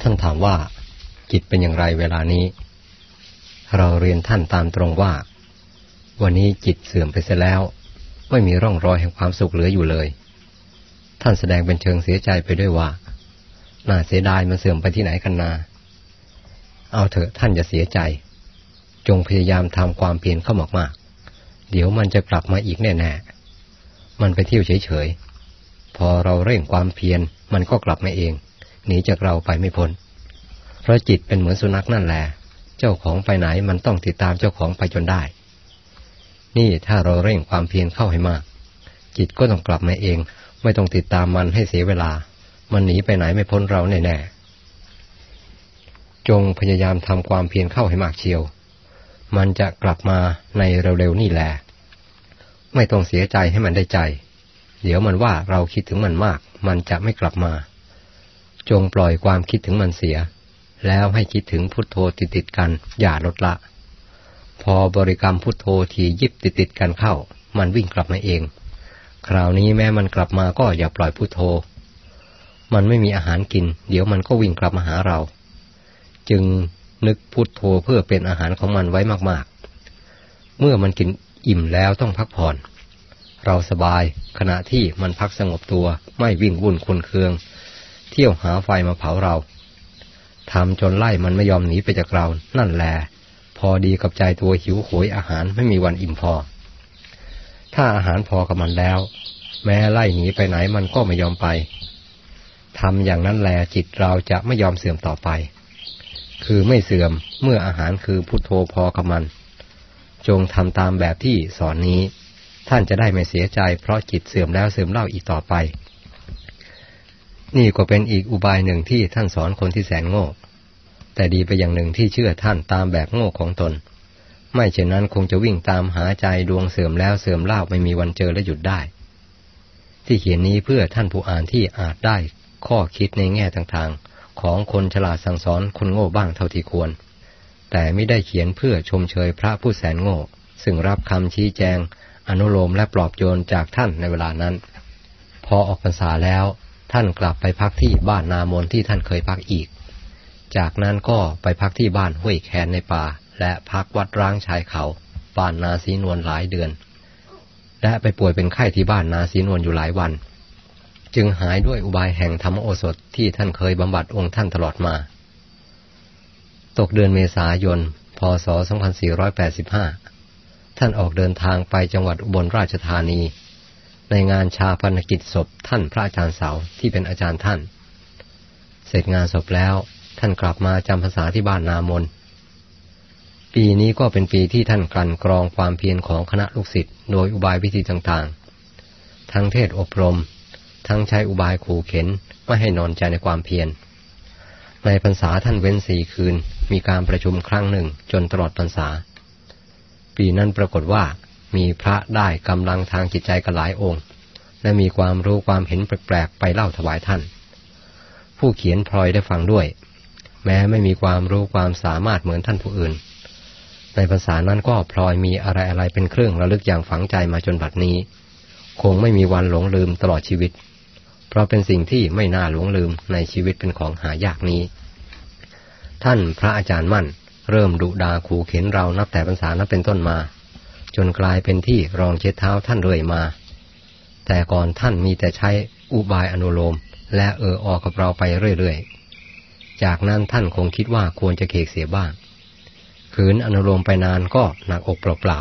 ท่านถามว่าจิตเป็นอย่างไรเวลานี้ เราเรียนท่านตามตรงว่า วันนี้จิตเสื่อมไปเสียแล้ว ไม่มีร่องรอยแห่งความสุขเหลืออยู่เลย ท่านแสดงเป็นเชิงเสียใจไปด้วยว่า น่าเสียดายมันเสื่อมไปที่ไหนกันนา เอาเถอะท่านจะเสียใจ จงพยายามทำความเพียรเข้ามากๆ เดี๋ยวมันจะกลับมาอีกแน่ๆ มันไปเที่ยวเฉยๆ พอเราเร่งความเพียรมันก็กลับมาเอง หนีจากเราไปไม่พ้น เพราะจิตเป็นเหมือนสุนัขนั่นแหละเจ้าของไปไหนมันต้องติดตามเจ้าของไปจนได้ นี่ถ้าเราเร่งความเพียรเข้าให้มาก จิตก็ต้องกลับมาเอง ไม่ต้องติดตามมันให้เสียเวลา มันหนีไปไหนไม่พ้นเราแน่ๆจงพยายามทำความเพียรเข้าให้มากเชียว มันจะกลับมาในเร็วๆนี่แหละไม่ต้องเสียใจให้มันได้ใจ เดี๋ยวมันว่าเราคิดถึงมันมาก มันจะไม่กลับมา จงปล่อยความคิดถึงมันเสีย แล้วให้คิดถึงพุทโธติดติดกันอย่าลดละ พอบริกรรมพุทโธทียิบติดติดกันเข้า มันวิ่งกลับมาเอง คราวนี้แม้มันกลับมาก็อย่าปล่อยพุทโธ มันไม่มีอาหารกิน เดี๋ยวมันก็วิ่งกลับมาหาเรา จึงนึกพุทโธเพื่อเป็นอาหารของมันไว้มากๆ เมื่อมันกินอิ่มแล้วต้องพักผ่อน เราสบายขณะที่มันพักสงบตัวไม่วิ่งวุ่นคุนเคือง เที่ยวหาไฟมาเผาเราทำจนไล่มันไม่ยอมหนีไปจากเรา นั่นแหละพอดีกับใจตัวหิวโหยอาหารไม่มีวันอิ่มพอ ถ้าอาหารพอกับมันแล้ว แม้ไล่หนีไปไหนมันก็ไม่ยอมไปทำอย่างนั้นแลจิตเราจะไม่ยอมเสื่อมต่อไป คือไม่เสื่อมเมื่ออาหารคือพุทโธพอกับมัน จงทำตามแบบที่สอนนี้ ท่านจะได้ไม่เสียใจเพราะจิตเสื่อมแล้วเสื่อมเล่าอีกต่อไป นี่ก็เป็นอีกอุบายหนึ่งที่ท่านสอนคนที่แสนโง่ แต่ดีไปอย่างหนึ่งที่เชื่อท่านตามแบบโง่ของตน ไม่เช่นนั้นคงจะวิ่งตามหาใจดวงเสื่อมแล้วเสื่อมเล่าไม่มีวันเจอและหยุดได้ ที่เขียนนี้เพื่อท่านผู้อ่านที่อาจได้ข้อคิดในแง่ต่างๆ ของคนฉลาดสั่งสอนคนโง่บ้างเท่าที่ควร แต่ไม่ได้เขียนเพื่อชมเชยพระผู้แสนโง่ ซึ่งรับคำชี้แจง อนุโลมและปลอบโยนจากท่านในเวลานั้น พอออกพรรษาแล้ว ท่านกลับไปพักที่บ้านนามนที่ท่านเคยพักอีก จากนั้นก็ไปพักที่บ้านห้วยแคนในป่า และพักวัดร้างชายเขาบ้านนาสีนวลหลายเดือน และไปป่วยเป็นไข้ที่บ้านนาสีนวลอยู่หลายวัน จึงหายด้วยอุบายแห่งธรรมโอสถที่ท่านเคยบำบัดองค์ท่านตลอดมา ตกเดือนเมษายน พศ 2485 ท่านออกเดินทางไปจังหวัดอุบลราชธานี ในงานชาพนกิจศพท่านพระอาจารย์เสาที่เป็นอาจารย์ท่าน เสร็จงานศพแล้วท่านกลับมาจำภาษาที่บ้านนามน ปีนี้ก็เป็นปีที่ท่านกลั่นกรองความเพียรของคณะลูกศิษย์โดยอุบายวิธีต่างๆ ทั้งเทศอบรม ทั้งใช้อุบายขู่เข็นไม่ให้นอนใจในความเพียร ในพรรษาท่านเว้นสี่คืนมีการประชุมครั้งหนึ่งจนตลอดพรรษา ปีนั้นปรากฏว่า มีพระได้กำลังทางจิตใจกันหลายองค์ และมีความรู้ความเห็นแปลกๆไปเล่าถวายท่าน ผู้เขียนพลอยได้ฟังด้วย แม้ไม่มีความรู้ความสามารถเหมือนท่านผู้อื่น ในภาษานั้นก็พลอยมีอะไรอะไรเป็นเครื่องระลึกอย่างฝังใจมาจนบัดนี้ คงไม่มีวันหลงลืมตลอดชีวิต เพราะเป็นสิ่งที่ไม่น่าหลงลืมในชีวิตเป็นของหายากนี้ ท่านพระอาจารย์มั่น เริ่มดุดาขู่เข็นเรานับแต่ภาษานั้นเป็นต้นมา จนกลายเป็นที่รองเช็ดเท้าท่านเรื่อยมา แต่ก่อนท่านมีแต่ใช้อุบายอนุโลม และเออออกับเราไปเรื่อยๆ จากนั้นท่านคงคิดว่าควรจะเคกเสียบ้าง ขืนอนุโลมไปนานก็หนักอกเปล่า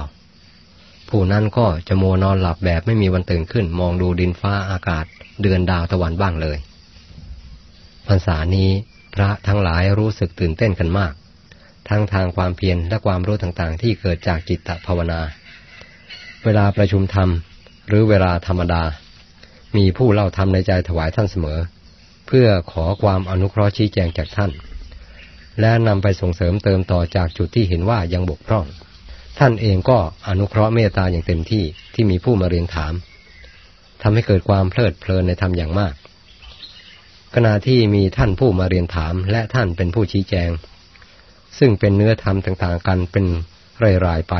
ๆ ผู้นั้นก็จะโมนอนหลับแบบไม่มีวันตื่นขึ้นมองดูดินฟ้าอากาศ เดือนดาวตะวันบ้างเลยพรรษานี้พระทั้งหลายรู้สึกตื่นเต้นกันมาก ทั้งทางความเพียรและความรู้ต่างๆ ที่เกิดจากจิตตภาวนา เวลาประชุมธรรม หรือเวลาธรรมดา มีผู้เล่าธรรมในใจถวายท่านเสมอ เพื่อขอความอนุเคราะห์ชี้แจงจากท่าน และนำไปส่งเสริมเติมต่อจากจุดที่เห็นว่ายังบกพร่อง ท่านเองก็อนุเคราะห์เมตตาอย่างเต็มที่ที่มีผู้มาเรียนถามทำให้เกิดความเพลิดเพลินในธรรมอย่างมากขณะที่มีท่านผู้มาเรียนถามและท่านเป็นผู้ชี้แจง ซึ่งเป็นเนื้อธรรมต่างๆกันเป็นรายๆไป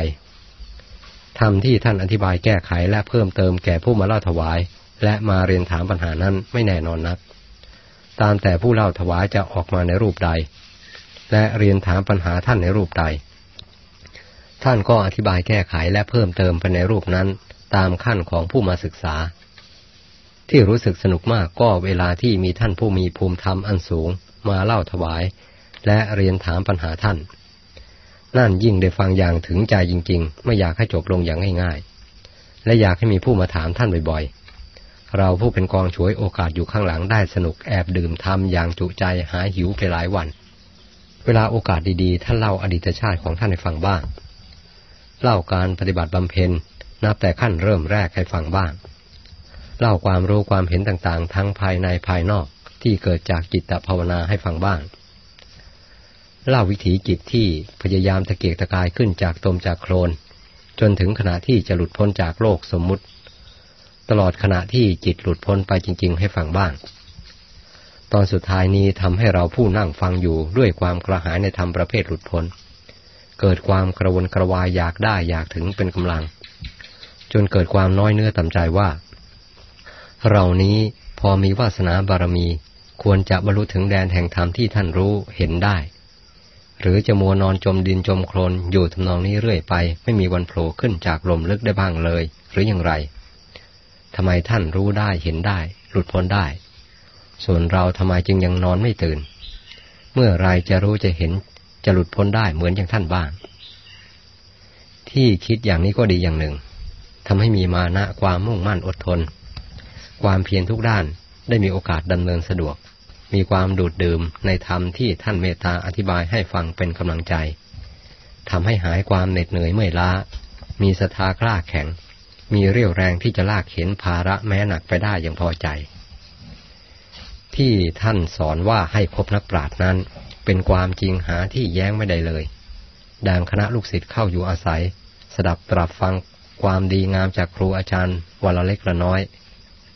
ธรรมที่ท่านอธิบายแก้ไขและเพิ่มเติมแก่ผู้มาเล่าถวาย และมาเรียนถามปัญหานั้นไม่แน่นอนนัก ตามแต่ผู้เล่าถวายจะออกมาในรูปใด และเรียนถามปัญหาท่านในรูปใด ท่านก็อธิบายแก้ไขและเพิ่มเติมไปในรูปนั้น ตามขั้นของผู้มาศึกษา ที่รู้สึกสนุกมากก็เวลาที่มีท่านผู้มีภูมิธรรมอันสูง มาเล่าถวาย และเรียนถามปัญหาท่าน นั่นยิ่งได้ฟังอย่างถึงใจจริง ๆ ไม่อยากให้จบลงอย่างง่ายๆ และอยากให้มีผู้มาถามท่านบ่อยๆ เราผู้เป็นกองช่วยโอกาสอยู่ข้างหลังได้สนุกแอบดื่มทำอย่างจุใจหายหิวไปหลายวัน เวลาโอกาสดีๆ ท่านเล่าอดีตชาติของท่านให้ฟังบ้าง เล่าการปฏิบัติบำเพ็ญนับแต่ขั้นเริ่มแรกให้ฟังบ้าง เล่าความรู้ความเห็นต่างๆ ทั้งภายในภายนอกที่เกิดจากจิตตภาวนาให้ฟังบ้าง เล่าวิถีจิตที่พยายามตะเกียกตะกายขึ้นจากตมจากโคลนจนถึงขณะที่จะหลุดพ้นจากโลกสมมุติ ตลอดขณะที่จิตหลุดพ้นไปจริง ๆ ให้ฟังบ้าง ตอนสุดท้ายนี้ทำให้เราผู้นั่งฟังอยู่ด้วยความกระหายในธรรมประเภทหลุดพ้น เกิดความกระวนกระวายอยากได้อยากถึงเป็นกำลัง จนเกิดความน้อยเนื้อต่ำใจว่า เรานี้พอมีวาสนาบารมีควรจะบรรลุถึงแดนแห่งธรรมที่ท่านรู้เห็นได้ หรือจะมัวนอนจมดินจมโคลนอยู่ทำนองนี้เรื่อยไป ไม่มีวันโผล่ขึ้นจากลมลึกได้บ้างเลย หรืออย่างไรทำไมท่านรู้ได้เห็นได้ หลุดพ้นได้ ส่วนเราทำไมจึงยังนอนไม่ตื่น เมื่อไรจะรู้จะเห็นจะหลุดพ้นได้เหมือนอย่างท่านบ้าง ที่คิดอย่างนี้ก็ดีอย่างหนึ่งทำให้มีมานะความมุ่งมั่นอดทน ความเพียรทุกด้านได้มีโอกาสดำเนินสะดวก มีความดูดดื่มในธรรมที่ท่านเมตตาอธิบายให้ฟังเป็นกำลังใจทำให้หายความเหน็ดเหนื่อยเมื่อยล้า มีศรัทธากล้าแข็ง มีเรี่ยวแรงที่จะลากเข็นภาระแม้หนักไปได้อย่างพอใจ ที่ท่านสอนว่าให้คบนักปราชญ์นั้น เป็นความจริงหาที่แย้งไม่ได้เลย ดังคณะลูกศิษย์เข้าอยู่อาศัย สดับตรับฟังความดีงามจากครูอาจารย์วันละเล็กละน้อย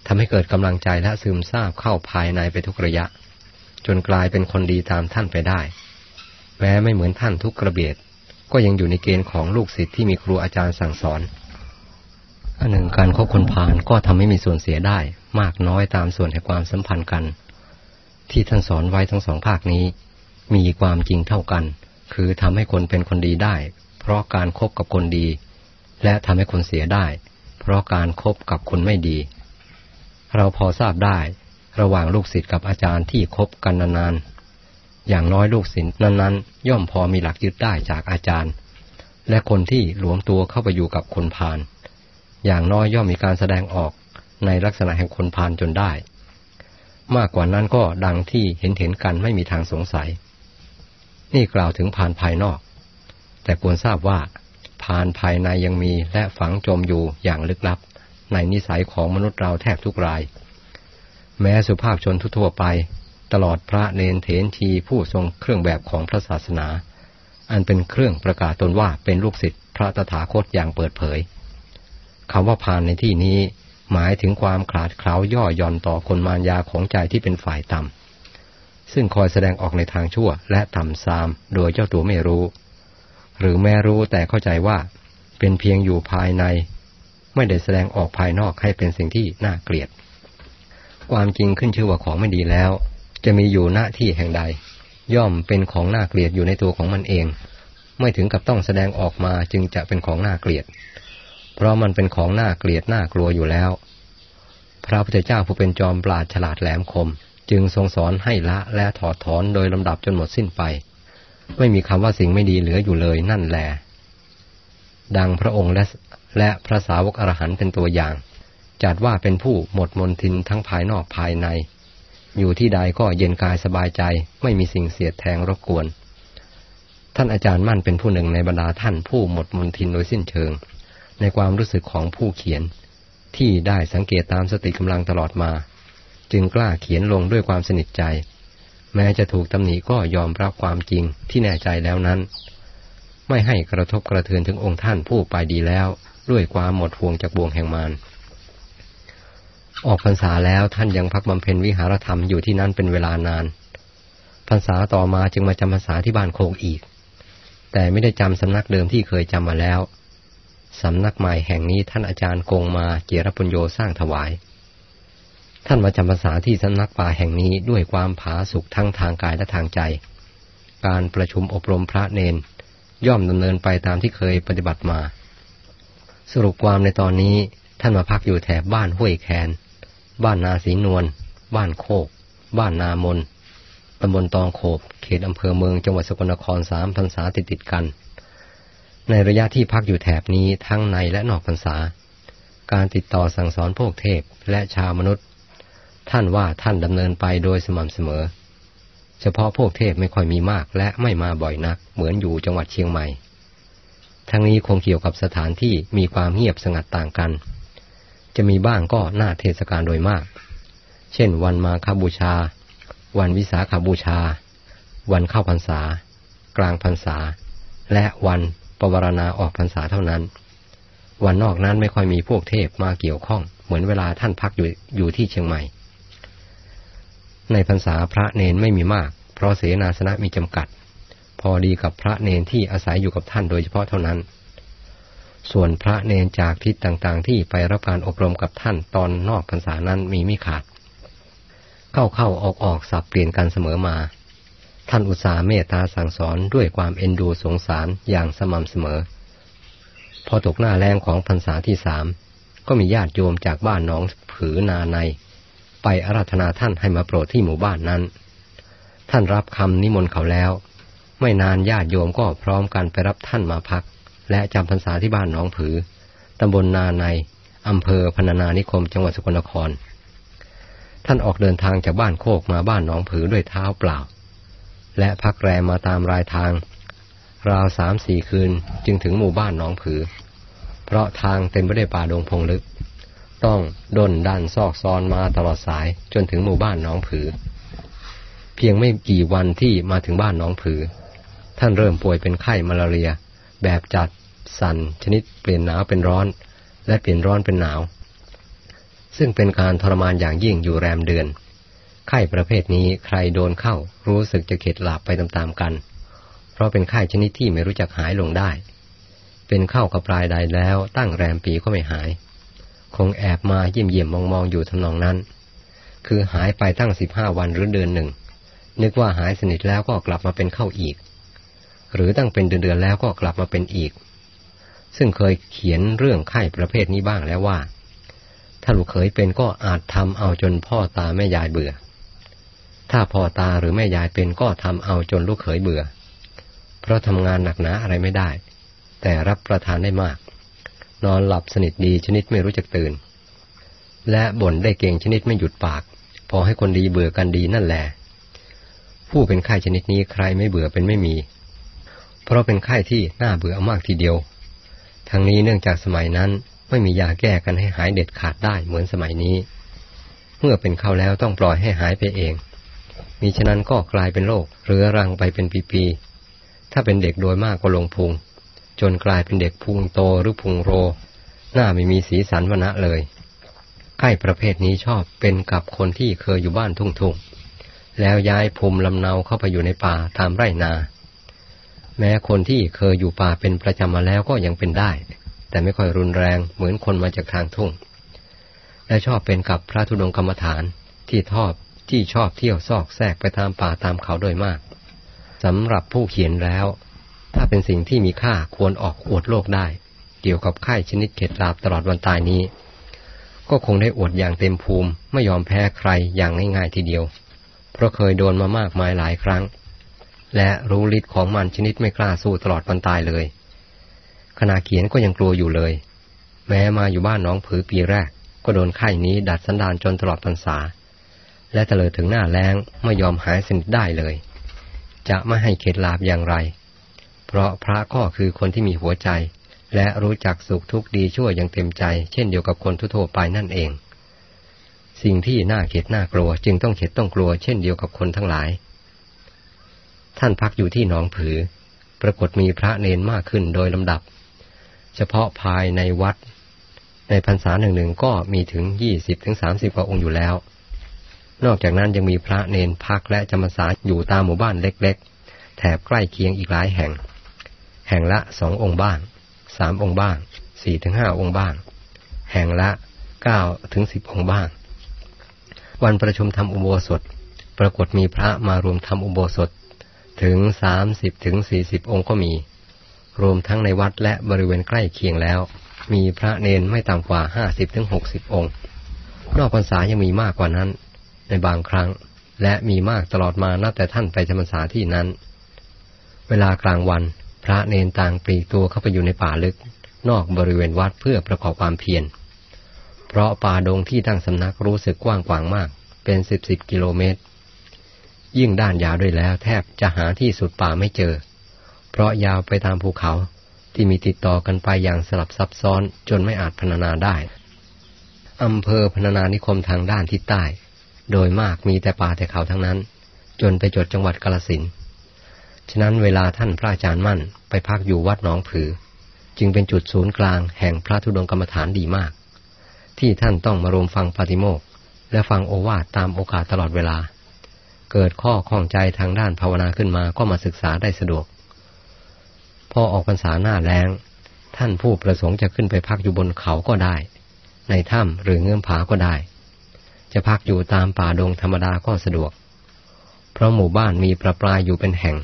ทำให้เกิดกำลังใจและซึมซาบเข้าภายในไปทุกระยะ จนกลายเป็นคนดีตามท่านไปได้ แม้ไม่เหมือนท่านทุกกระเบียด ก็ยังอยู่ในเกณฑ์ของลูกศิษย์ที่มีครูอาจารย์สั่งสอนอันหนึ่งการคบคนพาลก็ทำให้มีส่วนเสียได้ มากน้อยตามส่วนแห่งความสัมพันธ์กัน ที่ท่านสอนไว้ทั้งสองภาคนี้ มีความจริงเท่ากัน คือทำให้คนเป็นคนดีได้ เพราะการครบกับคนดี และทำให้คนเสียได้ เพราะการครบกับคนไม่ดี เราพอทราบได้ระหว่างลูกศิษย์กับอาจารย์ที่คบกันนานๆ อย่างน้อยลูกศิษย์นั้นๆ ย่อมพอมีหลักยึดได้จากอาจารย์ และคนที่หลวมตัวเข้าไปอยู่กับคนพาลอย่างน้อยย่อมมีการแสดงออกในลักษณะแห่งคนพาลจนได้ มากกว่านั้นก็ดังที่เห็นเห็นกันไม่มีทางสงสัย นี่กล่าวถึงพานภายนอก แต่ควรทราบว่าพานภายในยังมีและฝังจมอยู่อย่างลึกลับ ในนิสัยของมนุษย์เราแทบทุกราย แม้สุภาพชนทั่วไป ตลอดพระเนนเถนทีผู้ทรงเครื่องแบบของพระศาสนา อันเป็นเครื่องประกาศตนว่าเป็นลูกศิษย์พระตถาคตอย่างเปิดเผยคำว่าพานในที่นี้หมายถึงความขาดเคล้าย่อหย่อนต่อคนมารยาของใจที่เป็นฝ่ายต่ำซึ่งคอยแสดงออกในทางชั่วและต่ำซามโดยเจ้าตัวไม่รู้ หรือแม้รู้แต่เข้าใจว่า เป็นเพียงอยู่ภายใน ไม่ได้แสดงออกภายนอกให้เป็นสิ่งที่น่าเกลียด ความจริงขึ้นชื่อว่าของไม่ดีแล้ว จะมีอยู่หน้าที่แห่งใด ย่อมเป็นของน่าเกลียดอยู่ในตัวของมันเอง ไม่ถึงกับต้องแสดงออกมาจึงจะเป็นของน่าเกลียด เพราะมันเป็นของน่าเกลียดน่ากลัวอยู่แล้ว พระพุทธเจ้าผู้เป็นจอมปราดฉลาดแหลมคม จึงทรงสอนให้ละและถอดถอนโดยลำดับจนหมดสิ้นไป ไม่มีคำว่าสิ่งไม่ดีเหลืออยู่เลยนั่นแหละ ดังพระองค์และและพระสาวกอรหันต์เป็นตัวอย่าง จัดว่าเป็นผู้หมดมนทินทั้งภายนอกภายใน อยู่ที่ใดก็เย็นกายสบายใจไม่มีสิ่งเสียดแทงรบกวน ท่านอาจารย์มั่นเป็นผู้หนึ่งในบรรดาท่านผู้หมดมนทินโดยสิ้นเชิง ในความรู้สึกของผู้เขียน ที่ได้สังเกตตามสติกำลังตลอดมา จึงกล้าเขียนลงด้วยความสนิทใจ แม้จะถูกตำหนิก็ยอมรับความจริงที่แน่ใจแล้วนั้น ไม่ให้กระทบกระเทือนถึงองค์ท่านผู้ไปดีแล้ว ด้วยความหมดห่วงจากบ่วงแห่งมารออกพรรษาแล้วท่านยังพักบำเพ็ญวิหารธรรมอยู่ที่นั่นเป็นเวลานาน พรรษาต่อมาจึงมาจำพรรษาที่บ้านโคกอีก แต่ไม่ได้จำสำนักเดิมที่เคยจำมาแล้ว สำนักใหม่แห่งนี้ท่านอาจารย์โกงมาเจรปุญโยสร้างถวาย ท่านมาจำพรรษาที่สำนักป่าแห่งนี้ด้วยความผาสุกทั้งทางกายและทางใจ การประชุมอบรมพระเนน ย่อมดำเนินไปตามที่เคยปฏิบัติมา สรุปความในตอนนี้ท่านมาพักอยู่แถบบ้านห้วยแคน บ้านนาสีนวล บ้านโคก บ้านนามนตำบลตองโขบ เขตอำเภอเมืองจังหวัดสกลนครสามพรรษาติดติดกัน ในระยะที่พักอยู่แถบนี้ทั้งในและนอกพรรษา การติดต่อสั่งสอนพวกเทพและชาวมนุษย์ ท่านว่าท่านดำเนินไปโดยสม่ำเสมอ เฉพาะพวกเทพไม่ค่อยมีมาก และไม่มาบ่อยนัก เหมือนอยู่จังหวัดเชียงใหม่ ทั้งนี้คงเกี่ยวกับสถานที่มีความเงียบสงัดต่างกัน จะมีบ้างก็หน้าเทศกาลโดยมาก เช่น วันมาคบูชา วันวิสาขาบูชา วันเข้าพรรษา กลางพรรษา และวันปวารณาออกพรรษาเท่านั้น วันนอกนั้นไม่ค่อยมีพวกเทพมาเกี่ยวข้อง เหมือนเวลาท่านพักอยู่อยู่ที่เชียงใหม่ ในพรรษาพระเนนไม่มีมาก เพราะเสนาสนะมีจำกัด พอดีกับพระเนนที่อาศัยอยู่กับท่านโดยเฉพาะเท่านั้น ส่วนพระเนนจากทิศต่างๆ ที่ไปรับการอบรมกับท่านตอนนอกพรรษานั้นมีไม่ขาด เข้าเข้าออกออกสับเปลี่ยนกันเสมอมา ท่านอุตสาเมตตาสั่งสอนด้วยความเอ็นดูสงสารอย่างสม่ำเสมอ พอตกหน้าแรงของพรรษาที่สามก็มีญาติโยมจากบ้านน้องผือนาใน ไปอาราธนาท่านให้มาโปรดที่หมู่บ้านนั้น ท่านรับคำนิมนต์เขาแล้ว ไม่นานญาติโยมก็พร้อมกันไปรับท่านมาพัก และจำพรรษาที่บ้านหนองผือตำบลนาในอำเภอพนานานิคมจังหวัดสกลนคร ท่านออกเดินทางจากบ้านโคกมาบ้านหนองผือด้วยเท้าเปล่า และพักแรมมาตามรายทาง ราวสามสี่คืนจึงถึงหมู่บ้านหนองผือ เพราะทางเต็มไปด้วยป่าดงพงลึก ต้องด้นดันซอกซอนมาตลอดสายจนถึงหมู่บ้านหนองผือ เพียงไม่กี่วันที่มาถึงบ้านหนองผือ ท่านเริ่มป่วยเป็นไข้มาลาเรีย แบบจัดสั่นชนิดเปลี่ยนหนาวเป็นร้อน และเปลี่ยนร้อนเป็นหนาว ซึ่งเป็นการทรมานอย่างยิ่งอยู่แรมเดือน ไข้ประเภทนี้ใครโดนเข้ารู้สึกจะเข็ดหลาบไปตามๆกัน เพราะเป็นไข้ชนิดที่ไม่รู้จักหายลงได้ เป็นเข้ากับปลายใดแล้วตั้งแรมปีก็ไม่หาย คงแอบมาเยี่ยมเยี่ยมมองมองอยู่ทำนองนั้น คือหายไปตั้งสิบห้าวันหรือเดือนหนึ่ง นึกว่าหายสนิทแล้วก็กลับมาเป็นเข้าอีก หรือตั้งเป็นเดือนๆแล้วก็กลับมาเป็นอีก ซึ่งเคยเขียนเรื่องไข้ประเภทนี้บ้างแล้วว่า ถ้าลูกเขยเป็นก็อาจทำเอาจนพ่อตาแม่ยายเบื่อ ถ้าพ่อตาหรือแม่ยายเป็นก็ทำเอาจนลูกเขยเบื่อ เพราะทำงานหนักหนาอะไรไม่ได้ แต่รับประทานได้มาก นอนหลับสนิทดีชนิดไม่รู้จักตื่น และบ่นได้เก่งชนิดไม่หยุดปาก พอให้คนดีเบื่อกันดีนั่นแหละผู้เป็นไข้ชนิดนี้ใครไม่เบื่อเป็นไม่มี เพราะเป็นไข้ที่น่าเบื่อมากทีเดียว ทั้งนี้เนื่องจากสมัยนั้นไม่มียาแก้กันให้หายเด็ดขาดได้เหมือนสมัยนี้ เมื่อเป็นเข้าแล้วต้องปล่อยให้หายไปเองมีฉะนั้นก็กลายเป็นโรคเรื้อรังไปเป็นปีๆถ้าเป็นเด็กโดยมากก็ลงพุง นกลายเป็นเด็กพุงโตหรือพุงโร หน้าไม่มีสีสันวนะเลยไข้ประเภทนี้ชอบเป็นกับคนที่เคยอยู่บ้านทุ่งๆแล้วย้ายภูมิลำเนาเข้าไปอยู่ในป่าตามไร่นา แม้คนที่เคยอยู่ป่าเป็นประจำมาแล้วก็ยังเป็นได้ แต่ไม่ค่อยรุนแรงเหมือนคนมาจากทางทุ่ง และชอบเป็นกับพระธุดงกรรมฐานที่ทอบที่ชอบเที่ยวซอกแซกไปตามป่าตามเขาโดยมากสำหรับผู้เขียนแล้ว ถ้าเป็นสิ่งที่มีค่าควรออกอวดโลกได้ เกี่ยวกับไข้ชนิดเข็ดลาบตลอดวันตายนี้ ก็คงได้อวดอย่างเต็มภูมิ ไม่ยอมแพ้ใครอย่างง่ายๆทีเดียว เพราะเคยโดนมามากมายหลายครั้ง และรู้ฤทธิ์ของมันชนิดไม่กล้าสู้ตลอดวันตายเลย ขณะเขียนก็ยังกลัวอยู่เลย แม้มาอยู่บ้านน้องผือปีแรก ก็โดนไข้นี้ดัดสันดานจนตลอดพรรษา และเตลิดถึงหน้าแรงไม่ยอมหายสนิทได้เลย จะไม่ให้เข็ดลาบอย่างไร เพราะพระก็คือคนที่มีหัวใจ และรู้จักสุขทุกข์ดีชั่วอย่างเต็มใจ เช่นเดียวกับคนทั่วไปนั่นเอง สิ่งที่น่าเข็ดน่ากลัว จึงต้องเข็ดต้องกลัว เช่นเดียวกับคนทั้งหลาย ท่านพักอยู่ที่หนองผือ ปรากฏมีพระเนนมากขึ้นโดยลำดับ เฉพาะภายในวัด ในพรรษาหนึ่งหนึ่งก็มีถึงยี่สิบถึงสามสิบกว่าองค์อยู่แล้ว นอกจากนั้นยังมีพระเนนพักและจำพรรษาอยู่ตามหมู่บ้านเล็ก ๆ แถบใกล้เคียงอีกหลายแห่ง แห่งละสององค์บ้างสามองค์บ้างสี่ถึงห้าองค์บ้าง แห่งละเก้าถึงสิบองค์บ้าง วันประชุมทำอุโบสถ ปรากฏมีพระมารวมทำอุโบสถถึงสามสิบถึงสี่สิบองค์ก็มี รวมทั้งในวัดและบริเวณใกล้เคียงแล้ว มีพระเนนไม่ต่ำกว่าห้าสิบถึงหกสิบองค์ นอกพรรษายังมีมากกว่านั้น ในบางครั้ง และมีมากตลอดมานับแต่ท่านไปจำพรรษาที่นั้น เวลากลางวัน พระเนนต่างปลีกตัวเข้าไปอยู่ในป่าลึก นอกบริเวณวัดเพื่อประกอบความเพียร เพราะป่าดงที่ตั้งสำนักรู้สึกกว้างขวางมาก เป็นสิบสิบกิโลเมตร ยิ่งด้านยาวด้วยแล้วแทบจะหาที่สุดป่าไม่เจอ เพราะยาวไปตามภูเขาที่มีติดต่อกันไปอย่างสลับซับซ้อนจนไม่อาจพรรณนาได้อำเภอพรรณนานิคมทางด้านทิศใต้ โดยมากมีแต่ป่าแต่เขาทั้งนั้น จนไปจดจังหวัดกาลสิน ฉะนั้นเวลาท่านพระอาจารย์มั่นไปพักอยู่วัดหนองผือ จึงเป็นจุดศูนย์กลางแห่งพระธุดงกรรมฐานดีมาก ที่ท่านต้องมารวมฟังปาฏิโมกและฟังโอวาทตามโอกาสตลอดเวลา เกิดข้อข้องใจทางด้านภาวนาขึ้นมาก็มาศึกษาได้สะดวก พอออกพรรษาหน้าแรงท่านผู้ประสงค์จะขึ้นไปพักอยู่บนเขาก็ได้ ในถ้ำหรือเงื่อมผาก็ได้ จะพักอยู่ตามป่าดงธรรมดาก็สะดวก เพราะหมู่บ้านมีประปรายอยู่เป็นแห่ง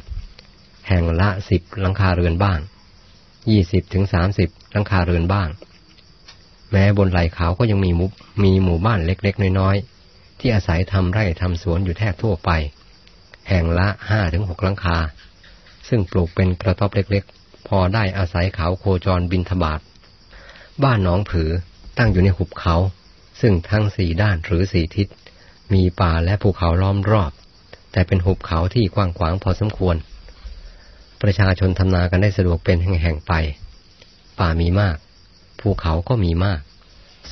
แห่งละสิบหลังคาเรือนบ้างยี่สิบถึงสามสิบหลังคาเรือนบ้าง แม้บนไหล่เขาก็ยังมีมุมีหมู่บ้านเล็กๆ น้อยๆ ที่อาศัยทำไร่ทำสวนอยู่แทบทั่วไป แห่งละห้าถึงหกหลังคา ซึ่งปลูกเป็นกระต๊อบเล็กๆ พอได้อาศัยเขาโคจรบินทบาทบ้านหนองผือตั้งอยู่ในหุบเขา ซึ่งทั้งสี่ด้านหรือสี่ทิศ มีป่าและภูเขาล้อมรอบ แต่เป็นหุบเขาที่กว้างขวางพอสมควร ประชาชนทำนากันได้สะดวกเป็นแห่งๆไป ป่ามีมาก ภูเขาก็มีมาก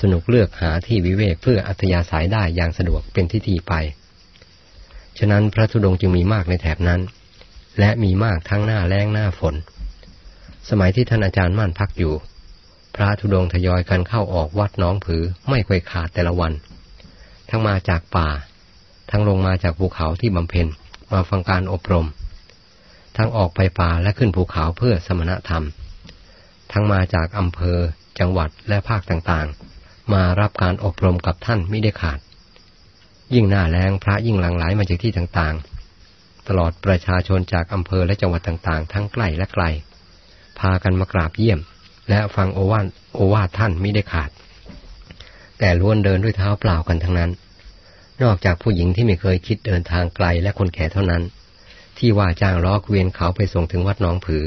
สนุกเลือกหาที่วิเวกเพื่ออัธยาศัยได้อย่างสะดวกเป็นที่ที่ไป ฉะนั้นพระธุดงจึงมีมากในแถบนั้น และมีมากทั้งหน้าแล้งหน้าฝน สมัยที่ท่านอาจารย์มั่นพักอยู่ พระธุดงทยอยกันเข้าออกวัดน้องผือไม่ค่อยขาดแต่ละวัน ทั้งมาจากป่า ทั้งลงมาจากภูเขาที่บำเพ็ญมาฟังการอบรม ทั้งออกไปป่าและขึ้นภูเขาเพื่อสมณธรรม ทั้งมาจากอำเภอ จังหวัดและภาคต่างๆ มารับการอบรมกับท่านไม่ได้ขาด ยิ่งหน้าแรงพระยิ่งหลั่งไหลมาจากที่ต่างๆ ตลอดประชาชนจากอำเภอและจังหวัดต่างๆ ทั้งใกล้และไกล พากันมากราบเยี่ยม และฟังโอวาทโอวาทท่านไม่ได้ขาด แต่ล้วนเดินด้วยเท้าเปล่ากันทั้งนั้น นอกจากผู้หญิงที่ไม่เคยคิดเดินทางไกลและคนแก่เท่านั้น ที่ว่าจ้างล้อเกวียนเขาไปส่งถึงวัดหนองผือ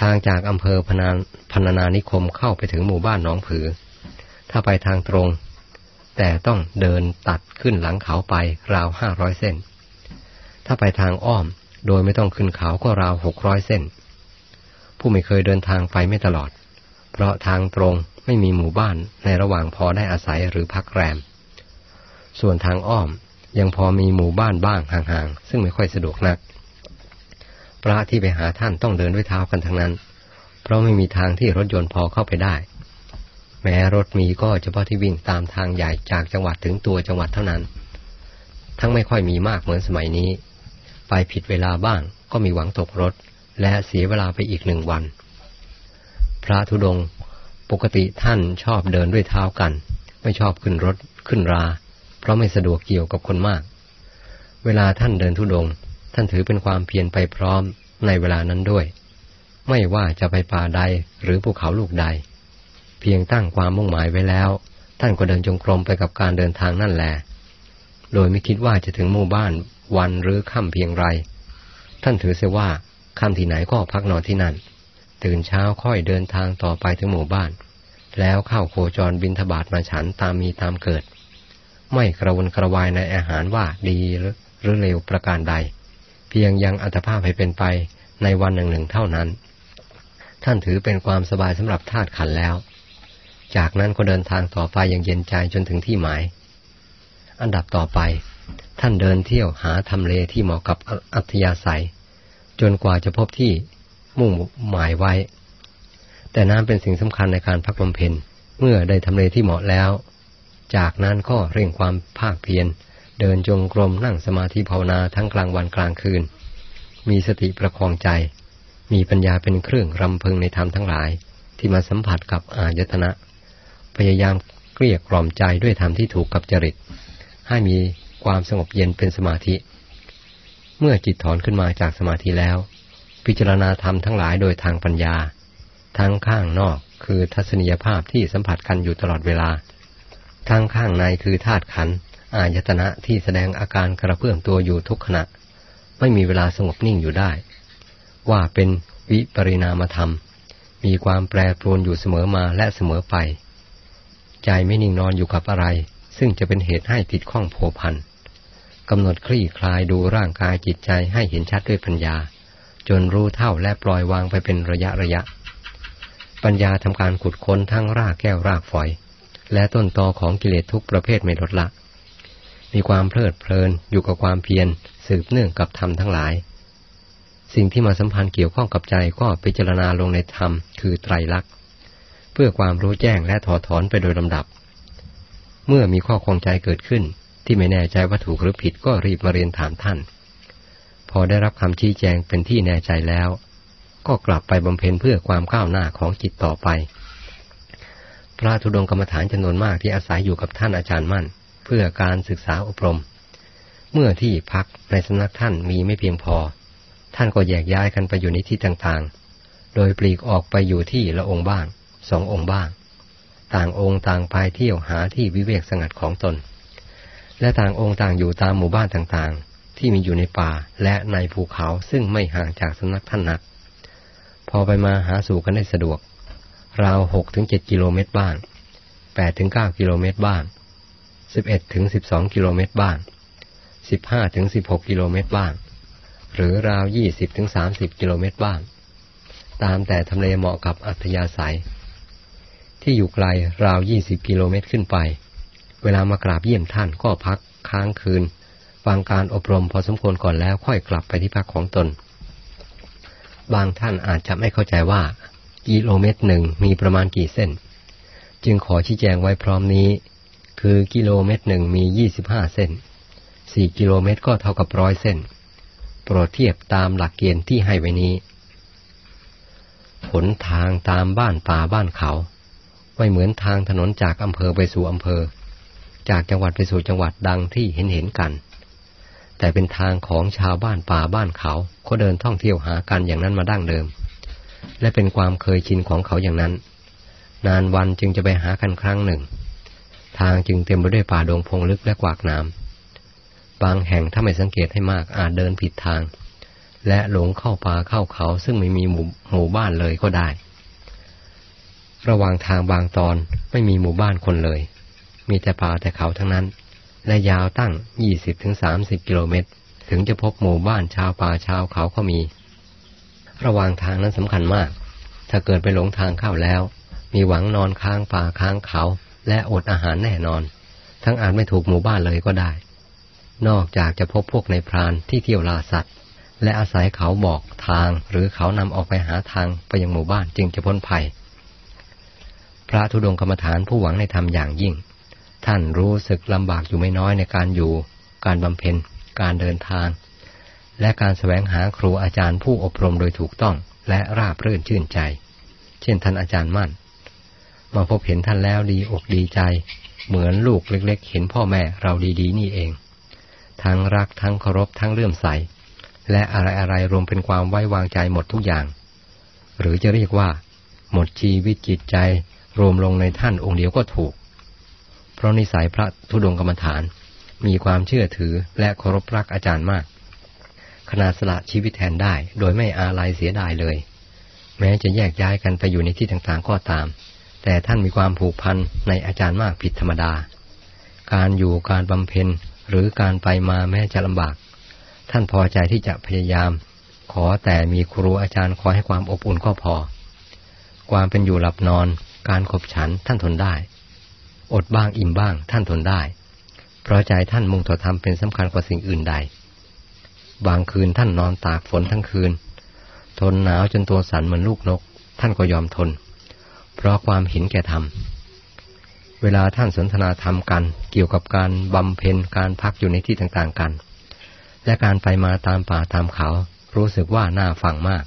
ทางจากอำเภอพนาพนานานิคมเข้าไปถึงหมู่บ้านหนองผือ ถ้าไปทางตรง แต่ต้องเดินตัดขึ้นหลังเขาไปราวห้าร้อยเส้น ถ้าไปทางอ้อมโดยไม่ต้องขึ้นเขาก็ราวหกร้อยเส้น ผู้ไม่เคยเดินทางไปไม่ตลอด เพราะทางตรงไม่มีหมู่บ้านในระหว่างพอได้อาศัยหรือพักแรม ส่วนทางอ้อม ยังพอมีหมู่บ้านบ้างห่างๆ ซึ่งไม่ค่อยสะดวกนัก พระที่ไปหาท่านต้องเดินด้วยเท้ากันทั้งนั้น เพราะไม่มีทางที่รถยนต์พอเข้าไปได้ แม้รถมีก็เฉพาะที่วิ่งตามทางใหญ่จากจังหวัดถึงตัวจังหวัดเท่านั้น ทั้งไม่ค่อยมีมากเหมือนสมัยนี้ ไปผิดเวลาบ้างก็มีหวังตกรถ และเสียเวลาไปอีกหนึ่งวัน พระธุดงปกติท่านชอบเดินด้วยเท้ากัน ไม่ชอบขึ้นรถขึ้นรา เพราะไม่สะดวกเกี่ยวกับคนมาก เวลาท่านเดินทุดง ท่านถือเป็นความเพียรไปพร้อมในเวลานั้นด้วย ไม่ว่าจะไปป่าใดหรือภูเขาลูกใด เพียงตั้งความมุ่งหมายไว้แล้ว ท่านก็เดินจงกรมไปกับการเดินทางนั่นแหละ โดยไม่คิดว่าจะถึงหมู่บ้านวันหรือค่ำเพียงไร ท่านถือเสียว่าค่ำที่ไหนก็พักนอนที่นั่น ตื่นเช้าค่อยเดินทางต่อไปถึงหมู่บ้าน แล้วเข้าโคจรบินทบาทมาฉันตามมีตามเกิด ไม่กระวนกระวายในอาหารว่าดีหรือเลวประการใด เพียงยังอัตภาพให้เป็นไปในวันหนึ่งหนึ่งเท่านั้น ท่านถือเป็นความสบายสำหรับธาตุขันแล้ว จากนั้นก็เดินทางต่อไปอย่างเย็นใจจนถึงที่หมาย อันดับต่อไป ท่านเดินเที่ยวหาทำเลที่เหมาะกับอัธยาศัย จนกว่าจะพบที่มุ่งหมายไว้ แต่น้ำเป็นสิ่งสำคัญในการพักบำเพ็ญเมื่อได้ทำเลที่เหมาะแล้ว จากนั้นก็เร่งความภาคเพียร เดินจงกรมนั่งสมาธิภาวนาทั้งกลางวันกลางคืน มีสติประคองใจ มีปัญญาเป็นเครื่องรำพึงในธรรมทั้งหลาย ที่มาสัมผัสกับอายตนะ พยายามเกลี้ยกล่อมใจด้วยธรรมที่ถูกกับจริต ให้มีความสงบเย็นเป็นสมาธิ เมื่อจิตถอนขึ้นมาจากสมาธิแล้ว พิจารณาธรรมทั้งหลายโดยทางปัญญา ทั้งข้างนอกคือทัศนียภาพที่สัมผัสกันอยู่ตลอดเวลา ทั้งข้างในคือธาตุขันธ์อายตนะที่แสดงอาการกระเพื่อมตัวอยู่ทุกขณะ ไม่มีเวลาสงบนิ่งอยู่ได้ ว่าเป็นวิปริณามธรรม มีความแปรปรวนอยู่เสมอมาและเสมอไป ใจไม่นิ่งนอนอยู่กับอะไร ซึ่งจะเป็นเหตุให้ติดข้องโผพันกำหนดคลี่คลายดูร่างกายจิตใจให้เห็นชัดด้วยปัญญา จนรู้เท่าและปล่อยวางไปเป็นระยะระยะ ปัญญาทำการขุดค้นทั้งรากแก้วรากฝอย และต้นตอของกิเลสทุกประเภทไม่ลดละ มีความเพลิดเพลินอยู่กับความเพียรสืบเนื่องกับธรรมทั้งหลาย สิ่งที่มาสัมพันธ์เกี่ยวข้องกับใจก็พิจารณาลงในธรรมคือไตรลักษณ์ เพื่อความรู้แจ้งและถอดถอนไปโดยลำดับ เมื่อมีข้อคงใจเกิดขึ้น ที่ไม่แน่ใจว่าถูกหรือผิดก็รีบมาเรียนถามท่าน พอได้รับคำชี้แจงเป็นที่แน่ใจแล้ว ก็กลับไปบำเพ็ญเพื่อความก้าวหน้าของจิตต่อไป ระธุดงกรรมฐานจำนวนมากที่อาศัยอยู่กับท่านอาจารย์มั่น เพื่อการศึกษาอบรม เมื่อที่พักในสำนักท่านมีไม่เพียงพอ ท่านก็แยกย้ายกันไปอยู่ในที่ต่างๆ โดยปลีกออกไปอยู่ที่ละองค์บ้างสององค์บ้าง ต่างองค์ต่างไปเที่ยวหาที่วิเวกสงัดของตน และต่างองค์ต่างอยู่ตามหมู่บ้านต่างๆ ที่มีอยู่ในป่าและในภูเขาซึ่งไม่ห่างจากสำนักท่านนัก พอไปมาหาสู่กันได้สะดวก ราวหกถึงเจ็ดกิโลเมตรบ้างแปดถึงเก้ากิโลเมตรบ้างสิบเอ็ดถึงสิบสองกิโลเมตรบ้างสิบห้าถึงสิบหกกิโลเมตรบ้าง หรือราวยี่สิบถึงสามสิบกิโลเมตรบ้าง ตามแต่ทำเลเหมาะกับอัธยาศัย ที่อยู่ไกลราวยี่สิบกิโลเมตรขึ้นไป เวลามากราบเยี่ยมท่านก็พักค้างคืน ฟังการอบรมพอสมควรก่อนแล้วค่อยกลับไปที่พักของตน บางท่านอาจจะไม่เข้าใจว่า กิโลเมตรหนึ่งมีประมาณกี่เส้น จึงขอชี้แจงไว้พร้อมนี้ คือกิโลเมตรหนึ่งมียี่สิบห้าเส้นสี่กิโลเมตรก็เท่ากับร้อยเส้น โปรดเทียบตามหลักเกณฑ์ที่ให้ไว้นี้ ผลทางตามบ้านป่าบ้านเขา ไม่เหมือนทางถนนจากอำเภอไปสู่อำเภอ จากจังหวัดไปสู่จังหวัดดังที่เห็นเห็นกัน แต่เป็นทางของชาวบ้านป่าบ้านเขาเขาเดินท่องเที่ยวหากันอย่างนั้นมาดั้งเดิม และเป็นความเคยชินของเขาอย่างนั้น นานวันจึงจะไปหากันครั้งหนึ่ง ทางจึงเต็มไปด้วยป่าดงพงลึกและกวากน้ำบางแห่งถ้าไม่สังเกตให้มากอาจเดินผิดทาง และหลงเข้าป่าเข้าเขาซึ่งไม่มีหมู่หมู่บ้านเลยก็ได้ ระหว่างทางบางตอนไม่มีหมู่บ้านคนเลย มีแต่ป่าแต่เขาทั้งนั้น และยาวตั้งยี่สิบถึงสามสิบกิโลเมตร ถึงจะพบหมู่บ้านชาวป่าชาวเขาก็มี ระหว่างทางนั้นสำคัญมาก ถ้าเกิดไปหลงทางเข้าแล้ว มีหวังนอนค้างป่าค้างเขา และอดอาหารแน่นอน ทั้งอาจไม่ถูกหมู่บ้านเลยก็ได้ นอกจากจะพบพวกในพรานที่เที่ยวล่าสัตว์ และอาศัยเขาบอกทางหรือเขานำออกไปหาทางไปยังหมู่บ้านจึงจะพ้นภัย พระธุดงกรรมฐานผู้หวังในธรรมอย่างยิ่ง ท่านรู้สึกลำบากอยู่ไม่น้อยในการอยู่ การบำเพ็ญ การเดินทาง และการแสวงหาครูอาจารย์ผู้อบรมโดยถูกต้องและราบรื่นชื่นใจ เช่นท่านอาจารย์มั่น มาพบเห็นท่านแล้วดีอกดีใจ เหมือนลูกเล็กๆ เห็นพ่อแม่เราดีๆ นี่เอง ทั้งรักทั้งเคารพทั้งเลื่อมใส และอะไรๆรวมเป็นความไว้วางใจหมดทุกอย่าง หรือจะเรียกว่า หมดชีวิตจิตใจ รวมลงในท่านองค์เดียวก็ถูก เพราะนิสัยพระธุดงกรรมฐาน มีความเชื่อถือและเคารพรักอาจารย์มาก ขนาดสละชีวิตแทนได้ โดยไม่อาลัยเสียดายเลย แม้จะแยกย้ายกันไปอยู่ในที่ต่างๆก็ตาม แต่ท่านมีความผูกพันในอาจารย์มากผิดธรรมดา การอยู่การบำเพ็ญหรือการไปมาแม้จะลำบาก ท่านพอใจที่จะพยายาม ขอแต่มีครูอาจารย์คอยให้ความอบอุ่นก็พอ ความเป็นอยู่หลับนอน การขบฉันท่านทนได้ อดบ้างอิ่มบ้างท่านทนได้ เพราะใจท่านมุ่งต่อธรรมเป็นสำคัญกว่าสิ่งอื่นใด บางคืนท่านนอนตากฝนทั้งคืน ทนหนาวจนตัวสั่นเหมือนลูกนก ท่านก็ยอมทน เพราะความเห็นแก่ธรรมเวลาท่านสนทนาธรรมกัน เกี่ยวกับการบำเพ็ญการพักอยู่ในที่ต่างๆกัน และการไปมาตามป่าตามเขา รู้สึกว่าน่าฟังมาก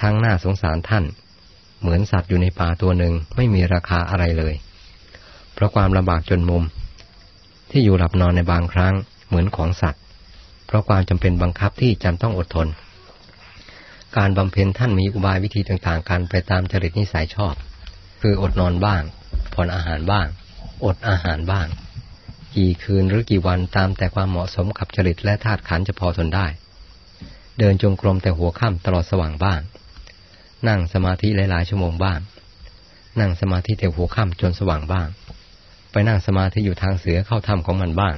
ทั้งน่าสงสารท่าน เหมือนสัตว์อยู่ในป่าตัวหนึ่งไม่มีราคาอะไรเลย เพราะความลำบากจนมุม ที่อยู่หลับนอนในบางครั้งเหมือนของสัตว์ เพราะความจำเป็นบังคับที่จำต้องอดทน การบำเพ็ญท่านมีอุบายวิธีต่างๆกันไปตามจริตนิสัยชอบ คืออดนอนบ้าง ผ่อนอาหารบ้าง อดอาหารบ้าง กี่คืนหรือกี่วันตามแต่ความเหมาะสมกับจริตและธาตุขันจะพอทนได้ เดินจงกรมแต่หัวค่ำตลอดสว่างบ้าง นั่งสมาธิหลายๆชั่วโมงบ้าง นั่งสมาธิแต่หัวค่ำจนสว่างบ้าง ไปนั่งสมาธิอยู่ทางเสือเข้าถ้ำของมันบ้าง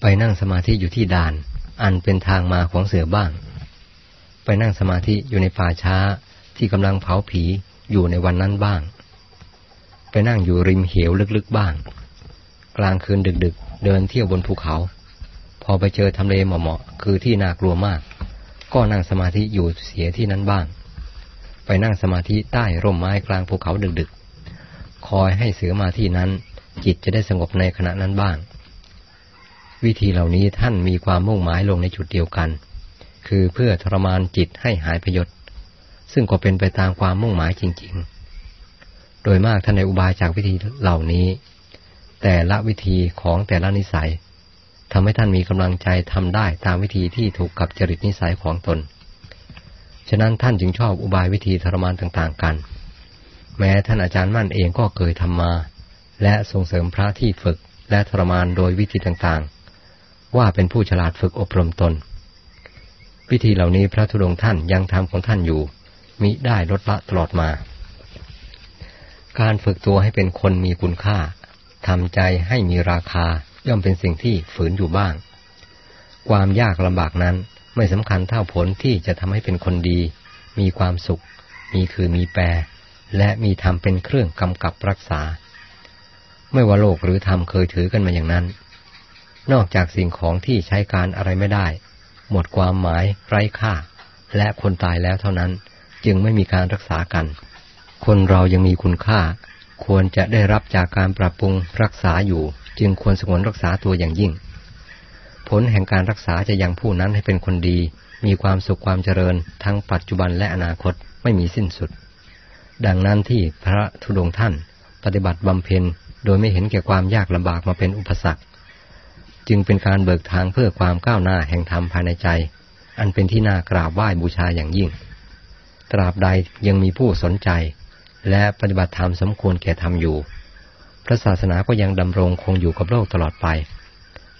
ไปนั่งสมาธิอยู่ที่ด่าน อันเป็นทางมาของเสือบ้าง ไปนั่งสมาธิอยู่ในป่าช้าที่กำลังเผาผีอยู่ในวันนั้นบ้าง ไปนั่งอยู่ริมเหวลึกๆบ้าง กลางคืนดึกๆ เดินเที่ยวบนภูเขา พอไปเจอทำเลเหมาะๆคือที่น่ากลัวมาก ก็นั่งสมาธิอยู่เสียที่นั้นบ้าง ไปนั่งสมาธิใต้ร่มไม้กลางภูเขาดึกๆ คอยให้เสือมาที่นั้น จิตจะได้สงบในขณะนั้นบ้าง วิธีเหล่านี้ท่านมีความมุ่งหมายลงในจุดเดียวกัน คือเพื่อทรมานจิตให้หายพยศซึ่งก็เป็นไปตามความมุ่งหมายจริง ๆ โดยมากท่านในอุบายจากวิธีเหล่านี้ แต่ละวิธีของแต่ละนิสัยทำให้ท่านมีกำลังใจทำได้ตามวิธีที่ถูกกับจริตนิสัยของตน ฉะนั้นท่านจึงชอบอุบายวิธีทรมานต่างๆกัน แม้ท่านอาจารย์มั่นเองก็เคยทำมา และส่งเสริมพระที่ฝึกและทรมานโดยวิธีต่างๆ ว่าเป็นผู้ฉลาดฝึกอบรมตนวิธีเหล่านี้พระธุดงท่านยังทำของท่านอยู่ มิได้ลดละตลอดมา การฝึกตัวให้เป็นคนมีคุณค่าทำใจให้มีราคาย่อมเป็นสิ่งที่ฝืนอยู่บ้าง ความยากลำบากนั้นไม่สำคัญเท่าผลที่จะทำให้เป็นคนดี มีความสุข มีคือมีแปร และมีธรรมเป็นเครื่องกำกับรักษา ไม่ว่าโลกหรือธรรมเคยถือกันมาอย่างนั้น นอกจากสิ่งของที่ใช้การอะไรไม่ได้ หมดความหมายไร้ค่า และคนตายแล้วเท่านั้น จึงไม่มีการรักษากัน คนเรายังมีคุณค่า ควรจะได้รับจากการปรับปรุงรักษาอยู่ จึงควรสงวนรักษาตัวอย่างยิ่ง ผลแห่งการรักษาจะยังผู้นั้นให้เป็นคนดี มีความสุขความเจริญ ทั้งปัจจุบันและอนาคตไม่มีสิ้นสุด ดังนั้นที่พระธุดงท่าน ปฏิบัติบำเพ็ญโดยไม่เห็นแก่ความยากลำบากมาเป็นอุปสรรค จึงเป็นการเบิกทางเพื่อความก้าวหน้าแห่งธรรมภายในใจ อันเป็นที่น่ากราบไหว้บูชาอย่างยิ่ง ตราบใดยังมีผู้สนใจ และปฏิบัติธรรมสมควรแก่ธรรมอยู่ พระศาสนาก็ยังดำรงคงอยู่กับโลกตลอดไป